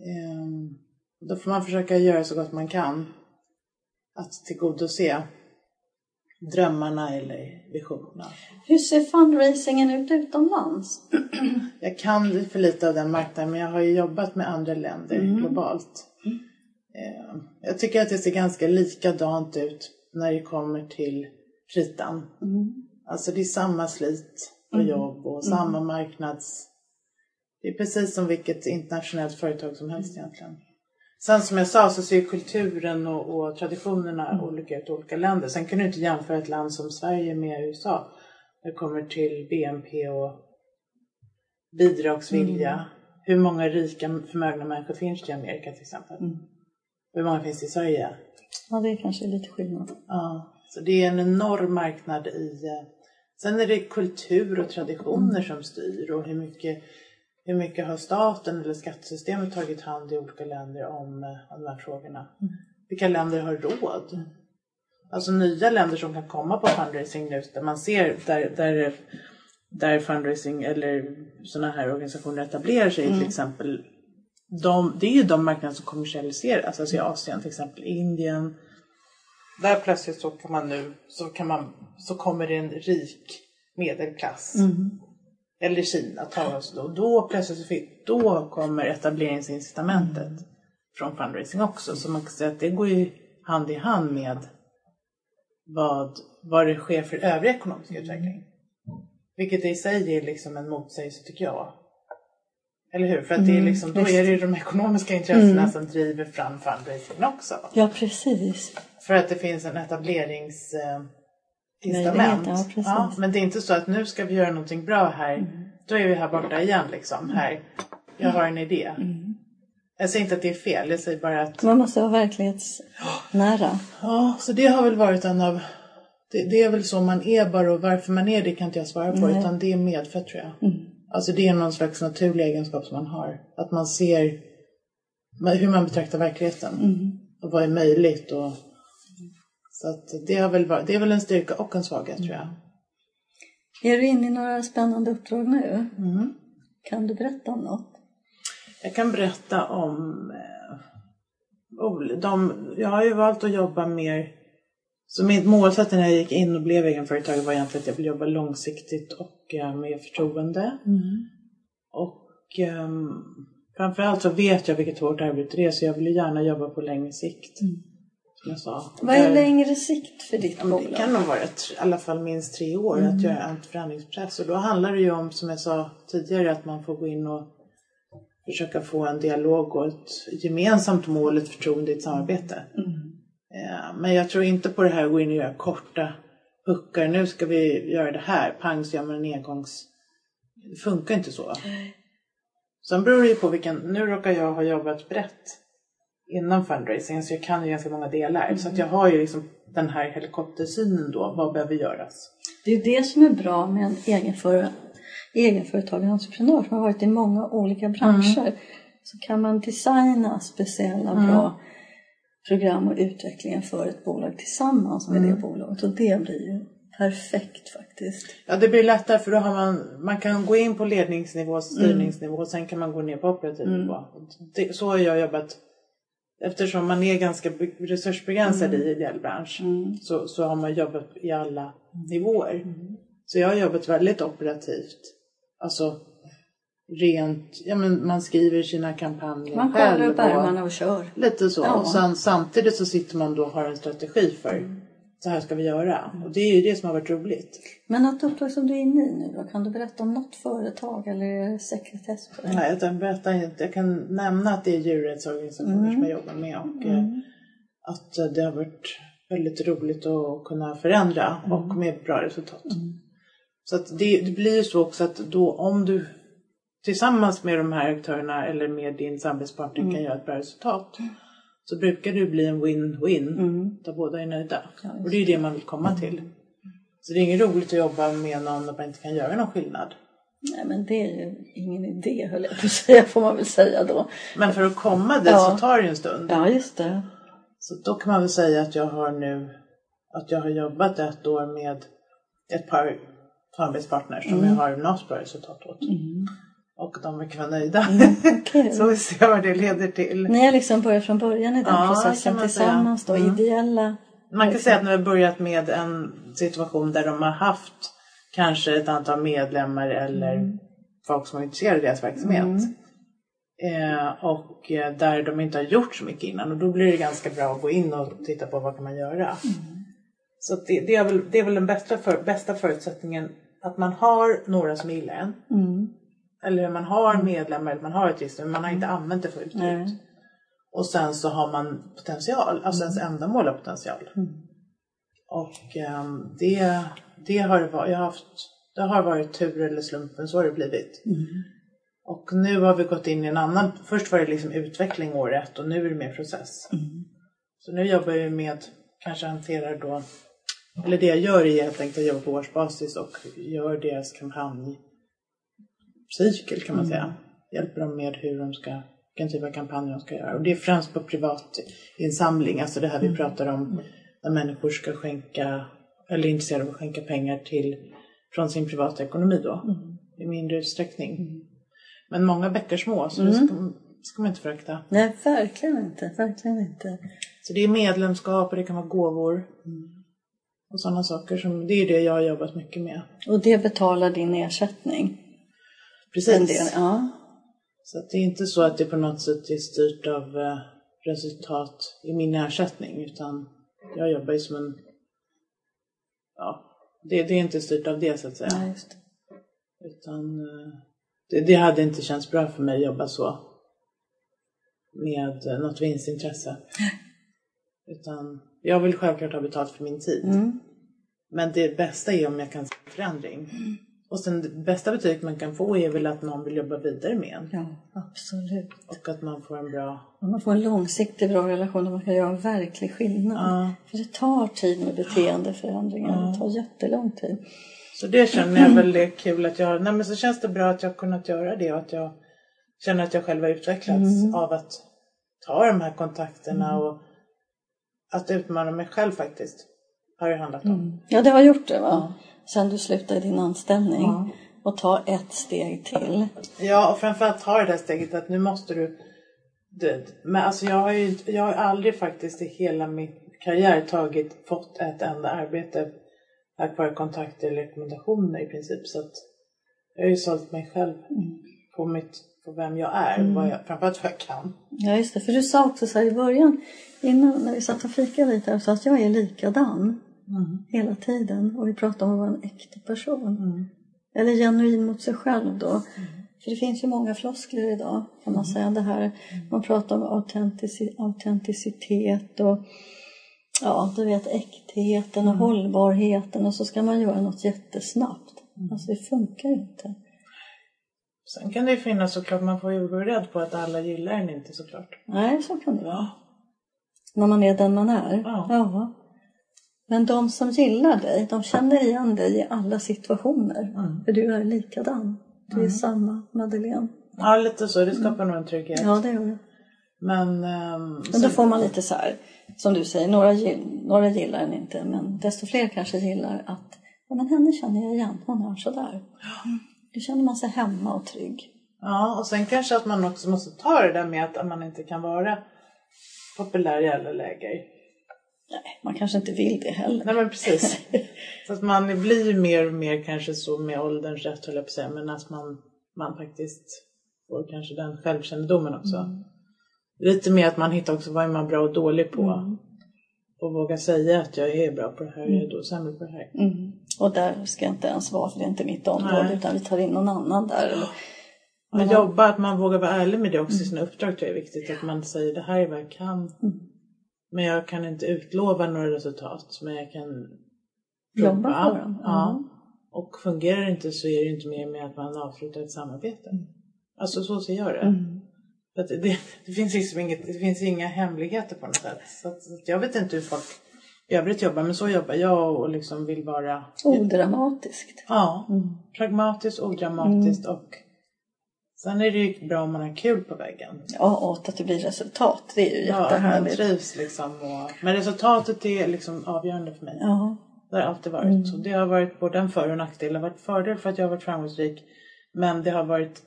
Ehm, då får man försöka göra så gott man kan att tillgodose drömmarna eller visionerna. Hur ser fundraisingen ut utomlands? Jag kan för lite av den marknaden men jag har ju jobbat med andra länder globalt. Eh, Jag tycker att det ser ganska likadant ut när det kommer till kritan. Alltså det är samma slit och jobb och samma marknads... Det är precis som vilket internationellt företag som helst egentligen. Sen som jag sa så ser kulturen och, och traditionerna olika ut i olika länder. Sen kan du inte jämföra ett land som Sverige med USA. När det kommer till BNP och bidragsvilja. Hur många rika förmögna människor finns det i Amerika till exempel? Hur många finns det i Sverige? Ja, det är kanske lite skillnad. Ja, så det är en enorm marknad i... eh, Sen är det kultur och traditioner som styr och hur mycket, hur mycket har staten eller skattesystemet tagit hand i olika länder om, eh, om de här frågorna. Vilka länder har råd? Alltså nya länder som kan komma på fundraising nu där man ser där, där, där fundraising eller sådana här organisationer etablerar sig till exempel. De, det är ju de marknader som kommersialiseras, alltså i Asien till exempel, Indien, där plötsligt så kan man nu, så kan man, så kommer det en rik medelklass. Eller Kina tar oss då. Då plötsligt så fin- då kommer etableringsincitamentet från fundraising också. Så man kan säga att det går ju hand i hand med vad, vad det sker för övrig ekonomisk utveckling. Vilket i sig är liksom en motsägelse tycker jag. Eller hur? För att det är liksom, då är det ju de ekonomiska intressena som driver fram fundraising också. Ja, precis. För att det finns en etablerings incitament. ja, precis. men det är inte så att nu ska vi göra någonting bra här. Då är vi här borta igen liksom. Här. Jag har en idé. Jag säger inte att det är fel. Jag säger bara att Man måste vara verklighetsnära. ja, så det har väl varit en av det, det är väl så man är bara och varför man är det kan inte jag svara på utan det är medfött tror jag. Alltså det är någon slags naturlig egenskap som man har. Att man ser hur man betraktar verkligheten. Och vad är möjligt och så att det, har väl varit, det är väl en styrka och en svaghet tror jag. Är du inne i några spännande uppdrag nu? Mm. Kan du berätta om något? Jag kan berätta om... Eh, de, jag har ju valt att jobba mer Så min målsättning när jag gick in och blev egenföretagare var egentligen att jag vill jobba långsiktigt och eh, med förtroende. Och um, framförallt så vet jag vilket hårt arbete det är så jag vill gärna jobba på längre sikt. Sa. Vad är längre sikt för ditt men Det bolag? kan nog vara ett, i alla fall minst tre år att göra en förändringsprocess. Och då handlar det ju om, som jag sa tidigare, att man får gå in och försöka få en dialog och ett gemensamt mål, ett förtroende i ett samarbete. Eh, Men jag tror inte på det här att gå in och göra korta puckar. Nu ska vi göra det här, pang så gör man en engångs... Det funkar inte så. Sen beror det ju på vilken... Nu råkar jag ha jobbat brett inom fundraising så jag kan ju ganska många delar. Så att jag har ju liksom den här helikoptersynen då. Vad behöver göras? Det är ju det som är bra med en egenför, egenföretagare entreprenör som har varit i många olika branscher. Så kan man designa speciella bra program och utveckling för ett bolag tillsammans med det bolaget. Och det blir ju perfekt faktiskt. Ja, det blir lättare för då har man, man kan gå in på ledningsnivå, styrningsnivå och sen kan man gå ner på operativ nivå. Det, så har jag jobbat. Eftersom man är ganska be- resursbegränsad i ideell bransch så, så har man jobbat i alla nivåer. Så jag har jobbat väldigt operativt. Alltså rent, ja men man skriver sina kampanjer Man själv. upp ärmarna och kör. Lite så. Ja. Och sen, samtidigt så sitter man då och har en strategi för så här ska vi göra. Och det är ju det som har varit roligt. Men något uppdrag som du är inne i nu då? Kan du berätta om något företag eller sekretess? Nej, jag kan, berätta jag kan nämna att det är djurrättsorganisationer som jag jobbar med och eh, att det har varit väldigt roligt att kunna förändra och med bra resultat. Så att det, det blir ju så också att då om du tillsammans med de här aktörerna eller med din samarbetspartner kan göra ett bra resultat så brukar det bli en win-win där båda är nöjda. och det är ju det man vill komma till. Så det är inget roligt att jobba med någon där man inte kan göra någon skillnad. Nej men det är ju ingen idé höll jag på att säga får man väl säga då. Men för att komma dit Ja. så tar det ju en stund. Ja just det. Så då kan man väl säga att jag har nu att jag har jobbat ett år med ett par samarbetspartners som jag har nått bra resultat åt. Och de verkar vara nöjda. Okej. så vi ser vad det leder till. Ni har liksom börjat från början i den Ja, processen tillsammans då, säga. Mm. ideella. Man kan säga att nu har börjat med en situation där de har haft kanske ett antal medlemmar eller folk som är intresserade av deras verksamhet. Eh, och eh, där de inte har gjort så mycket innan och då blir det ganska bra att gå in och titta på vad kan man göra. Så att det, det, är väl, det är väl den bästa, för, bästa förutsättningen att man har några som gillar en. Eller man har medlemmar, eller man har ett register men man har inte använt det fullt ut. Nej. Och sen så har man potential, alltså ens ändamål har potential. Och ehm, det, det har det varit, jag har haft, det har varit tur eller slumpen, så har det blivit. Och nu har vi gått in i en annan, först var det liksom utveckling år ett och nu är det mer process. Så nu jobbar jag med, kanske hanterar då, eller det jag gör är helt enkelt att jobba på årsbasis och gör deras kampanjcykel kan man säga. Hjälper dem med hur de ska, vilken typ av kampanj de ska göra. Och det är främst på privat insamling, alltså det här vi pratar om när människor ska skänka, eller är intresserade av att skänka pengar till, från sin privata ekonomi då, i mindre utsträckning. Men många bäckar små, så ska, ska man inte förakta. Nej, verkligen inte. Verkligen inte. Så det är medlemskap och det kan vara gåvor. Och sådana saker. Som, det är det jag har jobbat mycket med. Och det betalar din ersättning. Precis. Del, ja. Så att det är inte så att det på något sätt är styrt av eh, resultat i min ersättning. Utan jag jobbar ju som en... Ja, det, det är inte styrt av det så att säga. ja just det. Utan eh, det, det hade inte känts bra för mig att jobba så. Med eh, något vinstintresse. Utan jag vill självklart ha betalt för min tid. Mm. Men det bästa är om jag kan se förändring. Och sen det bästa betyg man kan få är väl att någon vill jobba vidare med en. Ja, absolut. Och att man får en bra... Och man får en långsiktig bra relation och man kan göra en verklig skillnad. Ja. För det tar tid med beteendeförändringar. Det tar jättelång tid. Så det känner jag väl är kul att jag... Nej men så känns det bra att jag har kunnat göra det och att jag känner att jag själv har utvecklats av att ta de här kontakterna och att utmana mig själv faktiskt. Har det handlat om. Ja, det har gjort det va? Sen du slutade din anställning. Och ta ett steg till. Ja, och framförallt ta det där steget att nu måste du... du men alltså jag har ju jag har aldrig faktiskt i hela, mitt, karriär tagit, fått ett enda arbete tack vare kontakter eller rekommendationer i princip. Så att jag har ju sålt mig själv på, mitt, på vem jag är, vad jag, framförallt vad jag kan. Ja, just det. För du sa också så här i början, innan när vi satt och fikade lite, så att jag är likadan hela tiden. Och vi pratade om att vara en äkta person. Eller genuin mot sig själv då. För det finns ju många floskler idag kan man säga. Det här, man pratar om autentici- autenticitet och ja, du vet äktheten och hållbarheten och så ska man göra något jättesnabbt. Alltså det funkar inte. Sen kan det ju finnas såklart, man får ju vara rädd på att alla gillar en inte såklart. Nej, så kan det vara. När man är den man är. Ja. Men de som gillar dig, de känner igen dig i alla situationer. För du är likadan. Du är samma Madeleine. Ja, lite så. Det skapar nog en trygghet. Ja, det gör det. Men, ehm, Men då får man lite så här, som du säger, några, gill, några gillar den inte. Men desto fler kanske gillar att, ja men henne känner jag igen, hon är sådär. Då känner man sig hemma och trygg. Ja, och sen kanske att man också måste ta det där med att man inte kan vara populär i alla läger. Nej, man kanske inte vill det heller. Nej men precis. så att man blir mer och mer kanske så med ålderns rätt höll jag på att säga. Men att man, man faktiskt får kanske den självkännedomen också. Lite mer att man hittar också vad är man bra och dålig på. Och våga säga att jag är bra på det här och jag är då sämre på det här. Mm. Och där ska jag inte ens vara, för det är inte mitt område. Nej. Utan vi tar in någon annan där. Eller, Att jobba, att man vågar vara ärlig med det också i sina uppdrag tror jag är viktigt. Att man säger det här är vad jag kan. Men jag kan inte utlova några resultat. Men jag kan Jobba för dem. Ja. Och fungerar det inte så är det inte mer med att man avslutar ett samarbete. Alltså så ser jag det. För att det, det, finns liksom inget, det finns inga hemligheter på något sätt. Så att, så att jag vet inte hur folk i övrigt jobbar. Men så jobbar jag och liksom vill vara Odramatiskt. Ja, pragmatiskt, odramatiskt och sen är det ju bra om man har kul på väggen. Ja, och att det blir resultat. Det är ju Ja, man jättehärligt. trivs liksom. Och, men resultatet är liksom avgörande för mig. Ja. Det har alltid varit. Så det har varit både en för och nackdel. Det har varit fördel för att jag har varit framgångsrik. Men det har varit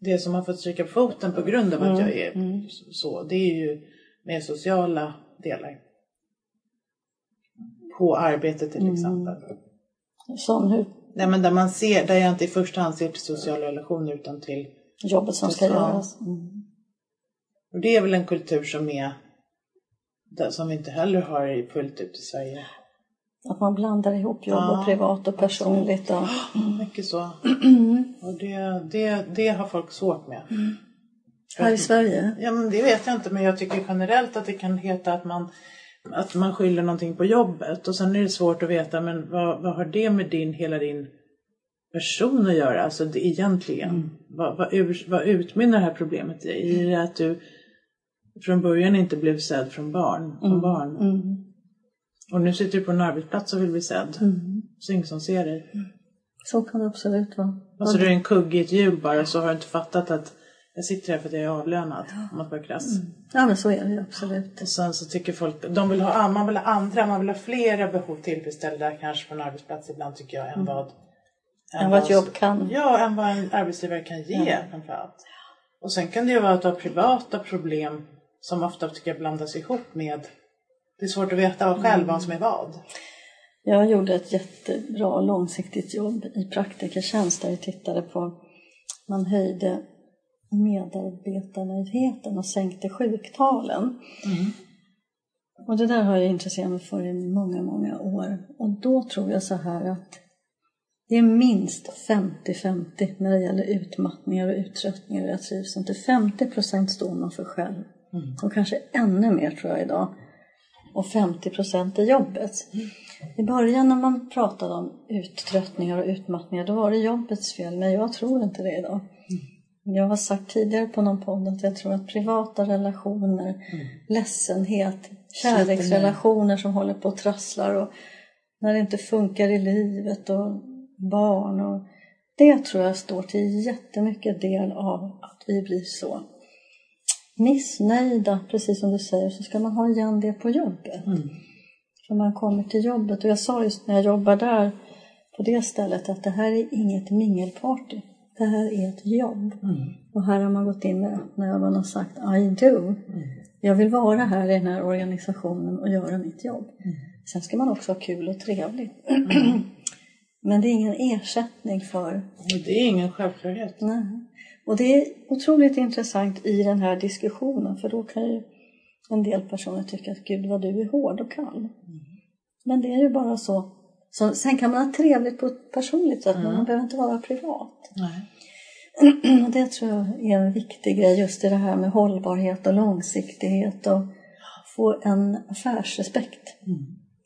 det som har fått stryka på foten på grund av att jag är så. Det är ju med sociala delar. På arbetet till exempel. Som hur Nej, men där man ser, där jag inte i första hand ser till sociala relationer utan till jobbet som ska göras. Och det är väl en kultur som är som vi inte heller har fullt ut i Sverige. Att man blandar ihop jobb Ja, och privat och personligt. Och, Mycket så. Och det, det, det har folk svårt med. här i Sverige. Ja, men det vet jag inte, men jag tycker generellt att det kan heta att man, att man skyller någonting på jobbet. Och sen är det svårt att veta, men vad, vad har det med din, hela din person att göra? Alltså det, egentligen. Vad, vad, ur, vad utmynnar det här problemet i? I det att du från början inte blev sedd från barn, som barn? Och nu sitter du på en arbetsplats och vill bli sedd. Så ingen som ser dig. Så kan det absolut vara. Alltså du är en kugge i ett hjul bara så har du inte fattat att jag sitter här för att jag är avlönad. Om man ska vara krass. Ja, men så är det absolut. Och sen så tycker folk, de vill ha, man vill ha andra, man vill ha flera behov tillfredsställda kanske på en arbetsplats ibland tycker jag än vad Än vad ett jobb kan. Ja, än vad en arbetsgivare kan ge framförallt. Och sen kan det ju vara att du har privata problem som ofta tycker jag blandas ihop med det är svårt att veta själv vad som är vad. Jag gjorde ett jättebra långsiktigt jobb i praktikertjänst där vi tittade på man höjde medarbetarnöjdheten och sänkte sjuktalen. Och det där har jag intresserat mig för i många, många år. Och då tror jag så här att det är minst 50-50 när det gäller utmattningar och uttröttningar. Jag trivs inte. 50 procent står man för själv. Och kanske ännu mer tror jag idag. Och 50 procent är jobbet. I början när man pratade om uttröttningar och utmattningar då var det jobbets fel. Men jag tror inte det idag. Jag har sagt tidigare på någon podd att jag tror att privata relationer, ledsenhet, kärleksrelationer som håller på och trasslar och när det inte funkar i livet och barn och det tror jag står till jättemycket del av att vi blir så missnöjda, precis som du säger, så ska man ha igen det på jobbet. För man kommer till jobbet och jag sa just när jag jobbar där på det stället att det här är inget mingelparty. Det här är ett jobb. Och här har man gått in med öppna ögon och sagt I do. Jag vill vara här i den här organisationen och göra mitt jobb. Sen ska man också ha kul och trevligt. Men det är ingen ersättning för... Det är ingen självklarhet. Nej. Och det är otroligt intressant i den här diskussionen för då kan ju en del personer tycka att gud vad du är hård och kall. Men det är ju bara så. så sen kan man ha trevligt på ett personligt sätt men man behöver inte vara privat. Nej. Och det tror jag är en viktig grej just i det här med hållbarhet och långsiktighet och få en affärsrespekt.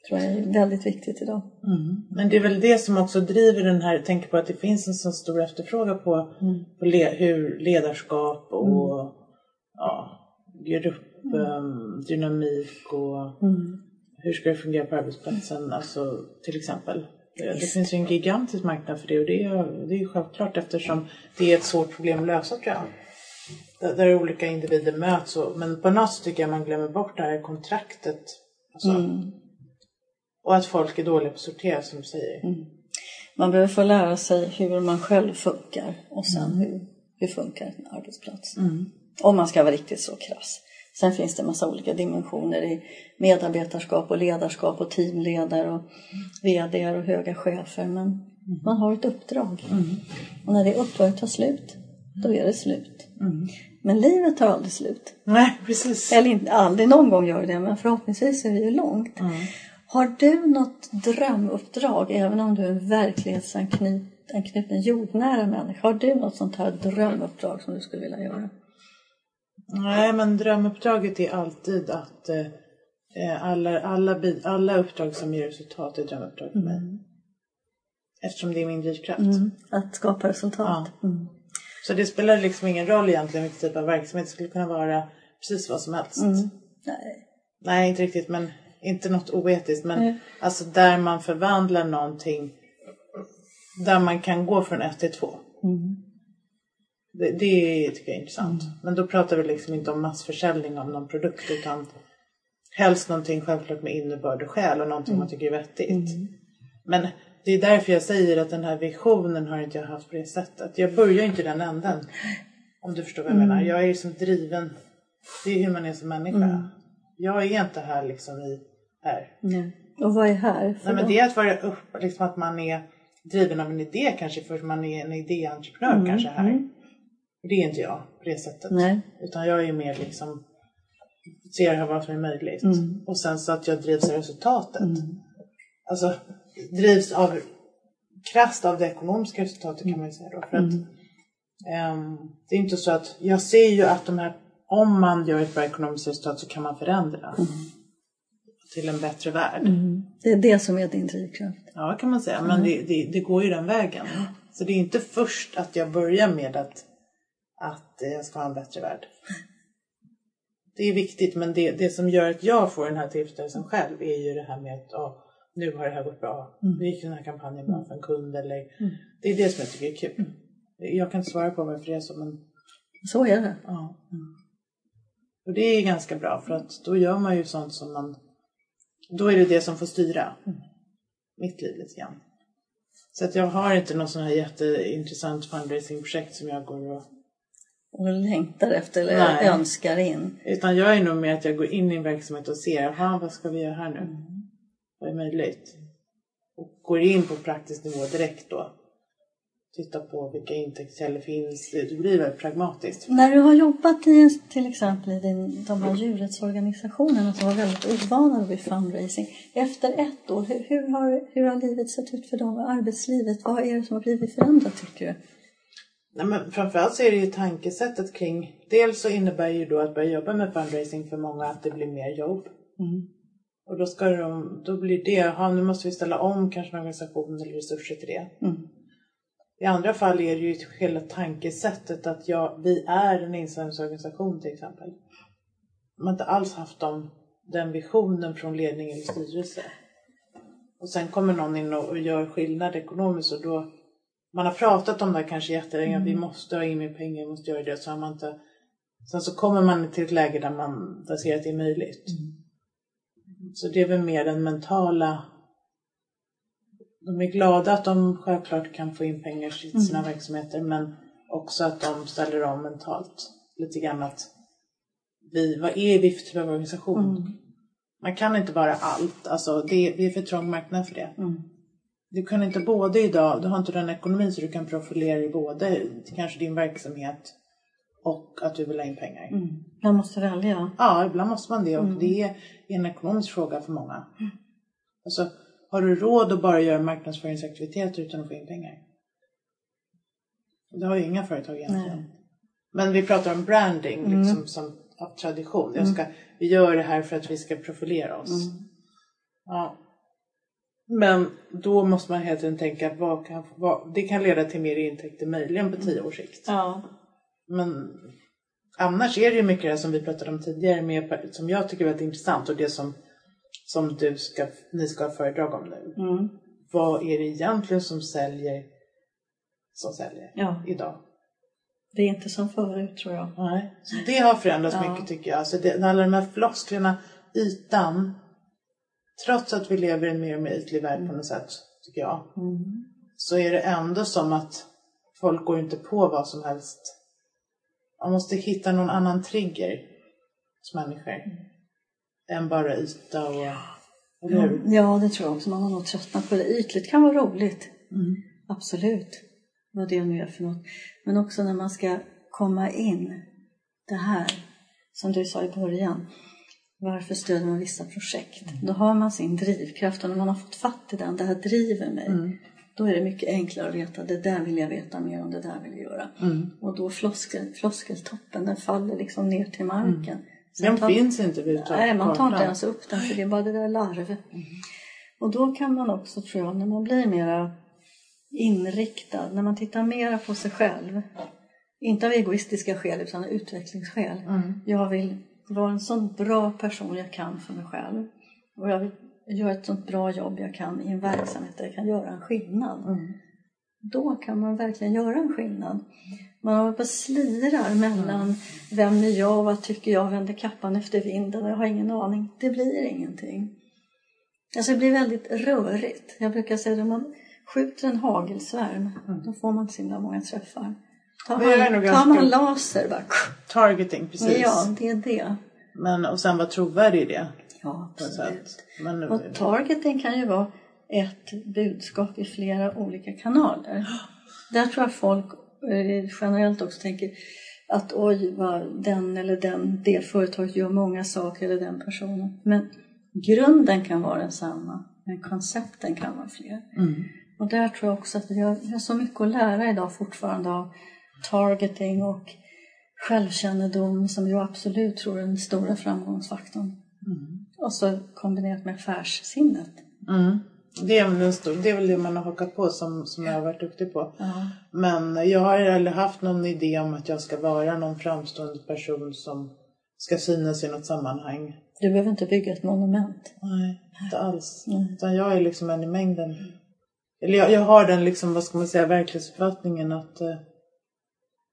Tror jag är väldigt viktigt idag. Mm. Men det är väl det som också driver den här, tänker på att det finns en så stor efterfrågan på, på le, hur ledarskap och ja, gruppdynamik och hur ska det fungera på arbetsplatsen, alltså till exempel. Det, det finns ju en gigantisk marknad för det och det är, det är ju självklart eftersom det är ett svårt problem att lösa tror jag. Där, där olika individer möts och, men på något sätt tycker jag man glömmer bort det här kontraktet. Alltså, Och att folk är dåliga på att sortera som du säger. Man behöver få lära sig hur man själv funkar och sen hur, hur funkar en arbetsplats. Om man ska vara riktigt så krass. Sen finns det en massa olika dimensioner i medarbetarskap och ledarskap och teamledare och vd och höga chefer. Men man har ett uppdrag. Och när det uppdraget tar slut, då är det slut. Men livet tar aldrig slut. Nej, precis. Eller inte aldrig, någon gång gör det men förhoppningsvis är det ju långt. Har du något drömuppdrag, även om du är en verklighetsanknuten jordnära människa? Har du något sånt här drömuppdrag som du skulle vilja göra? Nej, men drömuppdraget är alltid att eh, alla, alla, alla uppdrag som ger resultat är drömuppdrag för mig. Eftersom det är min drivkraft. Att skapa resultat? Mm. Så det spelar liksom ingen roll egentligen vilken typ av verksamhet. Det skulle kunna vara precis vad som helst. Nej. Nej, inte riktigt. Men inte något oetiskt. Men Nej. alltså där man förvandlar någonting. Där man kan gå från ett till två. Det, det tycker jag är intressant. Men då pratar vi liksom inte om massförsäljning av någon produkt. Utan helst någonting självklart med innebörd och själ och någonting man tycker är vettigt. Men det är därför jag säger att den här visionen har inte jag haft på det sättet. Jag börjar inte i den änden. Om du förstår vad jag menar. Jag är som driven. Det är hur man är som människa. Jag är inte här liksom i här. Nej. Och vad är här? Nej men det är att vara upp, liksom att man är driven av en idé kanske för att man är en idéentreprenör kanske här. Det är inte jag på det sättet. Nej. Utan jag är mer liksom ser vad som är möjligt. Och sen så att jag drivs av resultatet. Alltså drivs av krasst av det ekonomiska resultatet kan man ju säga då. För att ehm, det är inte så att jag ser ju att de här om man gör ett bra ekonomiskt resultat så kan man förändra till en bättre värld. Det är det som är din drivkraft. Ja, kan man säga. Men det, det, det går ju den vägen. Så det är inte först att jag börjar med att, att jag ska ha en bättre värld. Det är viktigt, men det, det som gör att jag får den här tillfredsställelsen själv är ju det här med att ja, nu har det här gått bra. Nu gick den här kampanjen bra för en kund. Eller, Det är det som jag tycker är kul. Jag kan inte svara på varför det är så, men Så är det. Ja. Och det är ganska bra för att då gör man ju sånt som man... Då är det det som får styra mitt liv lite grann. Så att jag har inte någon sån här jätteintressant fundraisingprojekt som jag går och... Och längtar efter eller Nej. önskar in. Utan jag är nog med att jag går in i en verksamhet och ser, jaha vad ska vi göra här nu? Vad är möjligt? Och går in på praktisk nivå direkt då. Titta på vilka intäktskällor finns. Det blir väldigt pragmatiskt. När du har jobbat i, till exempel i din, de här djurrättsorganisationerna som var väldigt ovana vid fundraising. Efter ett år, hur, hur, har, hur har livet sett ut för dem? Arbetslivet, vad är det som har blivit förändrat tycker du? Nej, men framförallt så är det ju tankesättet kring... Dels så innebär ju då att börja jobba med fundraising för många att det blir mer jobb. Och då, ska de, då blir det, ja, nu måste vi ställa om kanske en organisation eller resurser till det. I andra fall är det ju hela tankesättet att ja, vi är en insamlingsorganisation till exempel. Man har inte alls haft dem, den visionen från ledning eller styrelse. Och sen kommer någon in och, gör skillnad ekonomiskt och då man har pratat om det här kanske jättelänge, att vi måste ha in mer pengar, vi måste göra det. Så har man inte... Sen så kommer man till ett läge där man där ser att det är möjligt. Så det är väl mer den mentala... De är glada att de självklart kan få in pengar till sina verksamheter men också att de ställer om mentalt. Lite grann att vi, vad är vi för typ av organisation? Mm. Man kan inte vara allt, alltså det, det är för trång marknad för det. Mm. Du kan inte både idag, du har inte den ekonomin så du kan profilera dig både kanske din verksamhet och att du vill ha in pengar. Mm. Man måste välja. Ja, ibland måste man det och Mm. det är en ekonomisk fråga för många. Alltså, har du råd att bara göra marknadsföringsaktiviteter utan att få in pengar? Det har ju inga företag egentligen. Nej. Men vi pratar om branding Mm. liksom, som av tradition. Jag ska, vi gör det här för att vi ska profilera oss. Mm. Ja. Men då måste man helt enkelt tänka vad kan, vad, det kan leda till mer intäkter möjligen på tio års sikt. Ja. Men annars är det ju mycket det som vi pratade om tidigare med, som jag tycker är väldigt intressant och det som, som du ska, ni ska ha föredrag om nu. Mm. Vad är det egentligen som säljer som säljer ja. idag? Det är inte som förut tror jag. Nej. Så det har förändrats Ja. mycket tycker jag. Alltså det, alla de här flosklerna, ytan. Trots att vi lever i en mer och mer ytlig värld på något sätt, tycker jag. Mm. Så är det ändå som att folk går inte på vad som helst. Man måste hitta någon annan trigger hos människor. Än bara yta och... Eller hur? Ja, det tror jag också. Man har nog tröttnat på det. Ytligt kan vara roligt. Mm. Absolut. Vad det nu är för något. Men också när man ska komma in. Det här, som du sa i början. Varför stöder man vissa projekt? Då har man sin drivkraft och när man har fått fatt i den, det här driver mig. Mm. Då är det mycket enklare att veta, det där vill jag veta mer om, det där vill jag göra. Mm. Och då floskel, floskeltoppen, den faller liksom ner till marken. Den tar- finns inte Nej, man tar inte ens upp den för det är bara det där larv. Och då kan man också, tror jag, när man blir mera inriktad, när man tittar mera på sig själv, inte av egoistiska skäl utan av utvecklingsskäl. Mm. Jag vill vara en sån bra person jag kan för mig själv. Och jag vill göra ett sånt bra jobb jag kan i en verksamhet där jag kan göra en skillnad. Mm. Då kan man verkligen göra en skillnad. Man håller på och slirar mellan vem är jag och vad tycker jag, vänder kappan efter vinden och jag har ingen aning. Det blir ingenting. Alltså det blir väldigt rörigt. Jag brukar säga att man skjuter en hagelsvärm då får man inte så himla många träffar. Tar man, tar man laser bara... Targeting, precis. Ja, det är det. Men, och sen vara trovärdig i det. Ja, absolut. Men, Och targeting kan ju vara ett budskap i flera olika kanaler. Där tror jag folk generellt också tänker att oj, vad den eller den, det företaget gör många saker eller den personen. Men grunden kan vara densamma, men koncepten kan vara fler. mm. Och där tror jag också att vi har, vi har så mycket att lära idag fortfarande av targeting och självkännedom som jag absolut tror är den stora framgångsfaktorn. Och så kombinerat med affärssinnet. Mm. Det, är väl en stor, det är väl det man har hakat på som, som jag har varit duktig på. Ja. Men jag har aldrig haft någon idé om att jag ska vara någon framstående person som ska synas i något sammanhang. Du behöver inte bygga ett monument. Nej, inte alls. Nej. Utan jag är liksom en i mängden. Eller jag, jag har den liksom, vad ska man säga, verklighetsuppfattningen att, eh,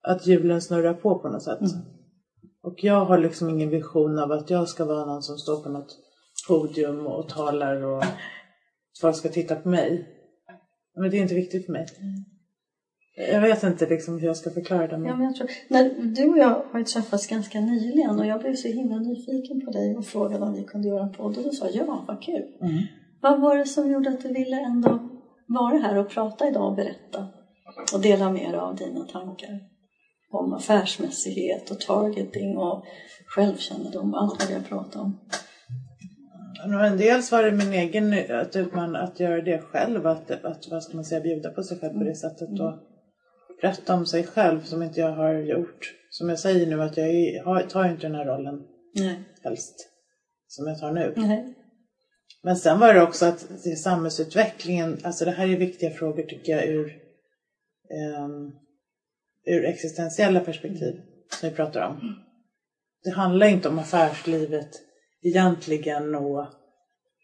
att hjulen snurrar på på något sätt. Och jag har liksom ingen vision av att jag ska vara någon som står på något podium och talar och folk ska titta på mig. Men det är inte viktigt för mig. Jag vet inte liksom hur jag ska förklara det. Men... Ja, men jag tror, när, du och jag har ju träffats ganska nyligen och jag blev så himla nyfiken på dig och frågade om vi kunde göra en podd och du sa ja, vad kul. Mm. Vad var det som gjorde att du ville ändå vara här och prata idag och berätta och dela med dig av dina tankar om affärsmässighet och targeting och självkännedom och allt vad vi har pratat om. Men dels var det min egen att, utmana, att göra det själv, att, att vad ska man säga, bjuda på sig själv på det sättet och berätta om sig själv som inte jag har gjort. Som jag säger nu att jag är, tar inte den här rollen Nej. helst som jag tar nu. Nej. Men sen var det också att det samhällsutvecklingen, alltså det här är viktiga frågor tycker jag ur, ehm, ur existentiella perspektiv som vi pratar om. Det handlar inte om affärslivet egentligen och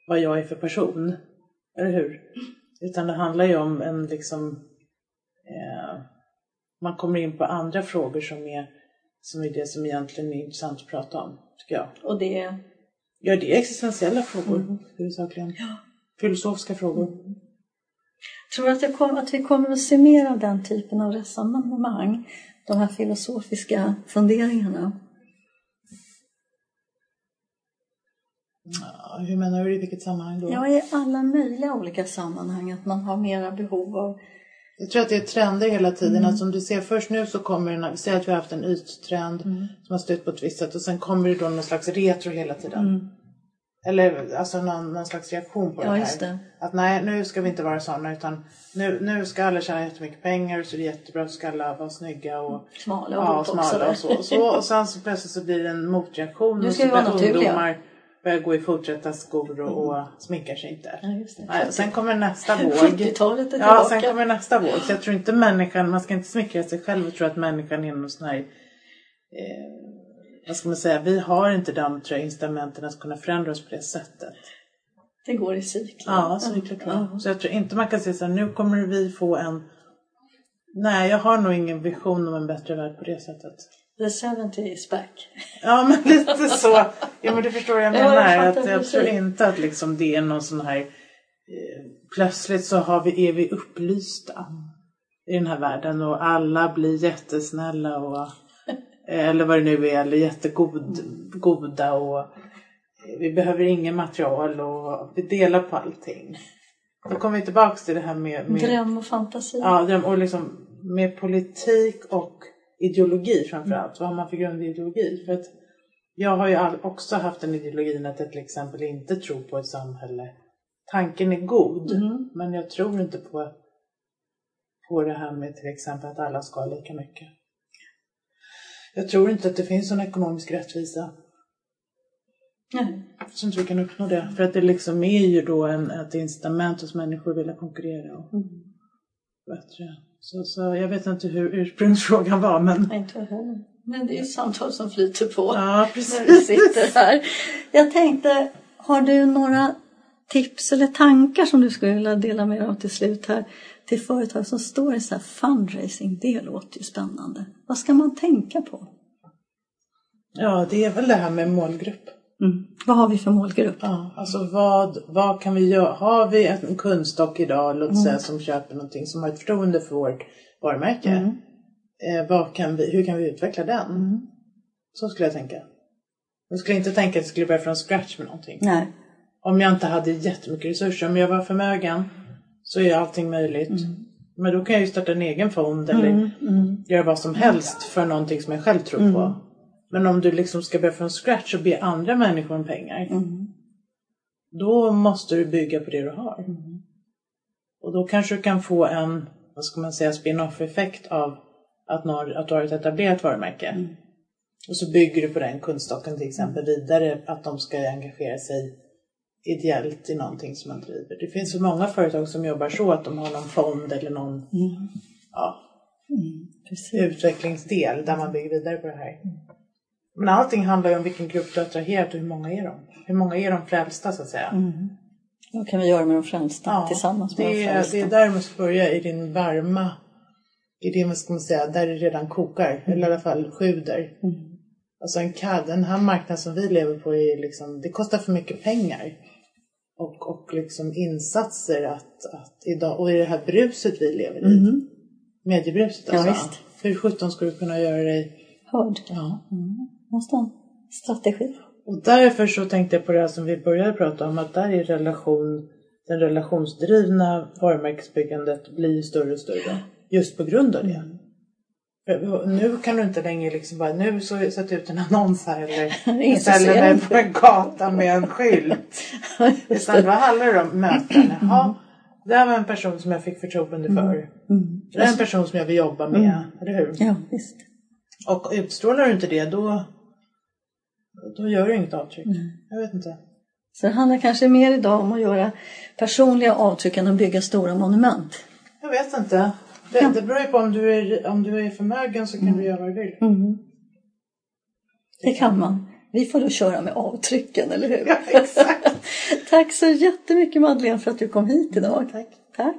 vad jag är för person, eller hur? Utan det handlar ju om en liksom, eh, man kommer in på andra frågor som är, som är det som egentligen är intressant att prata om, tycker jag. Och det Ja, det är existentiella frågor Mm. huvudsakligen. Filosofiska frågor. tror du att, kom, att vi kommer att se mer av den typen av resonemang, de här filosofiska funderingarna? Hur menar du? I vilket sammanhang då? Ja, i alla möjliga olika sammanhang. Att man har mera behov av... Jag tror att det är trender hela tiden. Mm. Att som du ser, först nu så kommer det, vi säger att vi har haft en yttrend mm. som har stött på ett visst sätt och sen kommer det då någon slags retro hela tiden. Mm. Eller alltså någon, någon slags reaktion på ja, det här. Just det. Att nej, nu ska vi inte vara sådana utan nu, nu ska alla tjäna jättemycket pengar så det är jättebra, så ska alla vara snygga och smala och, ja, smala och så, och så. Och sen så plötsligt så blir det en motreaktion. Nu ska vi vara naturliga. Ungdomar börjar gå i fortsatta skor och, och sminkar sig inte. Ja, just det. Nej, sen kommer nästa våg. 70-talet är Ja, sen kommer nästa våg. Så jag tror inte människan, man ska inte smickra sig själv och tro att människan är någon sån här eh, vad ska man säga, vi har inte de tror jag, incitamenten att kunna förändra oss på det sättet. Det går i cykler. Ja, cykler tror jag. Ja. Så jag tror inte man kan säga så här, nu kommer vi få en... Nej, jag har nog ingen vision om en bättre värld på det sättet. The 70 is back. Ja, men lite så. Ja, men du förstår vad jag menar. Ja, jag, att jag tror inte att liksom det är någon sån här... Eh, plötsligt så har vi, är vi upplysta i den här världen och alla blir jättesnälla och eller vad det nu är, eller jättegoda och vi behöver inget material och vi delar på allting. Då kommer vi tillbaks till det här med, med dröm och fantasi. Ja, dröm och liksom med politik och ideologi framförallt. Vad har man för grundideologi? För att jag har ju också haft den ideologin att jag till exempel inte tror på ett samhälle. Tanken är god, mm. men jag tror inte på, på det här med till exempel att alla ska ha lika mycket. Jag tror inte att det finns någon ekonomisk rättvisa. Nej. Jag tror inte vi kan uppnå det. För att det liksom är ju då en, ett incitament hos människor att vilja konkurrera. Och mm. bättre. Så, så jag vet inte hur ursprungsfrågan var men... Inte heller. Men det är ju samtal som flyter på. Ja, precis. När vi sitter här. Jag tänkte, har du några tips eller tankar som du skulle vilja dela med dig av till slut här? till företag som står i så här fundraising, det låter ju spännande. Vad ska man tänka på? Ja, det är väl det här med målgrupp. Mm. Vad har vi för målgrupp? Ja, alltså vad, vad kan vi göra? Har vi en kundstock idag, låt mm. säga, som köper någonting, som har ett förtroende för vårt varumärke. Mm. Eh, kan vi, hur kan vi utveckla den? Mm. Så skulle jag tänka. Jag skulle inte tänka att jag skulle börja från scratch med någonting. Nej. Om jag inte hade jättemycket resurser, om jag var förmögen så är allting möjligt. Mm. Men då kan jag ju starta en egen fond eller mm, mm. göra vad som helst för någonting som jag själv tror på. Mm. Men om du liksom ska börja från scratch och be andra människor om pengar. Mm. Då måste du bygga på det du har. Mm. Och då kanske du kan få en, vad ska man säga, spin-off effekt av att, någon, att du har ett etablerat varumärke. Och så bygger du på den kundstocken till exempel vidare, att de ska engagera sig ideellt i någonting som man driver. Det finns så många företag som jobbar så att de har någon fond eller någon mm. ja, mm, utvecklingsdel där man bygger vidare på det här. Men allting handlar ju om vilken grupp du attraherat och hur många är de? Hur många är de frälsta så att säga? Mm. Vad kan vi göra med de frälsta ja, tillsammans med det, de frälsta? Det är där du måste börja, i din varma, i din, vad ska man säga, där det redan kokar, mm. eller i alla fall sjuder. Mm. Alltså en CAD, den här marknaden som vi lever på, är liksom, det kostar för mycket pengar och, och liksom insatser att, att idag, och i det här bruset vi lever i, mm. mediebruset alltså. Ja, visst. Hur sjutton ska du kunna göra dig hörd? Ja. Mm. Måste ha en strategi. Och därför så tänkte jag på det här som vi började prata om, att där är relation, den relationsdrivna varumärkesbyggandet blir större och större. Just på grund av det. Mm. Nu kan du inte längre liksom bara, nu så sätt ut en annons här eller ställer dig på en gata med en skylt. Utan då handlar det om möten. Jaha, det här var en person som jag fick förtroende för. Mm. Mm. Det är en person som jag vill jobba med, mm. eller hur? Ja, visst. Och utstrålar du inte det då, då gör du inget avtryck. Mm. Jag vet inte. Så det handlar kanske mer idag om att göra personliga avtryck än att bygga stora monument? Jag vet inte. Det, ja. det beror ju på om du är, om du är förmögen så kan mm. du göra vad du vill. Mm. Det kan man. Vi får då köra med avtrycken, eller hur? Ja, exakt. Tack så jättemycket Madeleine för att du kom hit idag. Tack. Tack.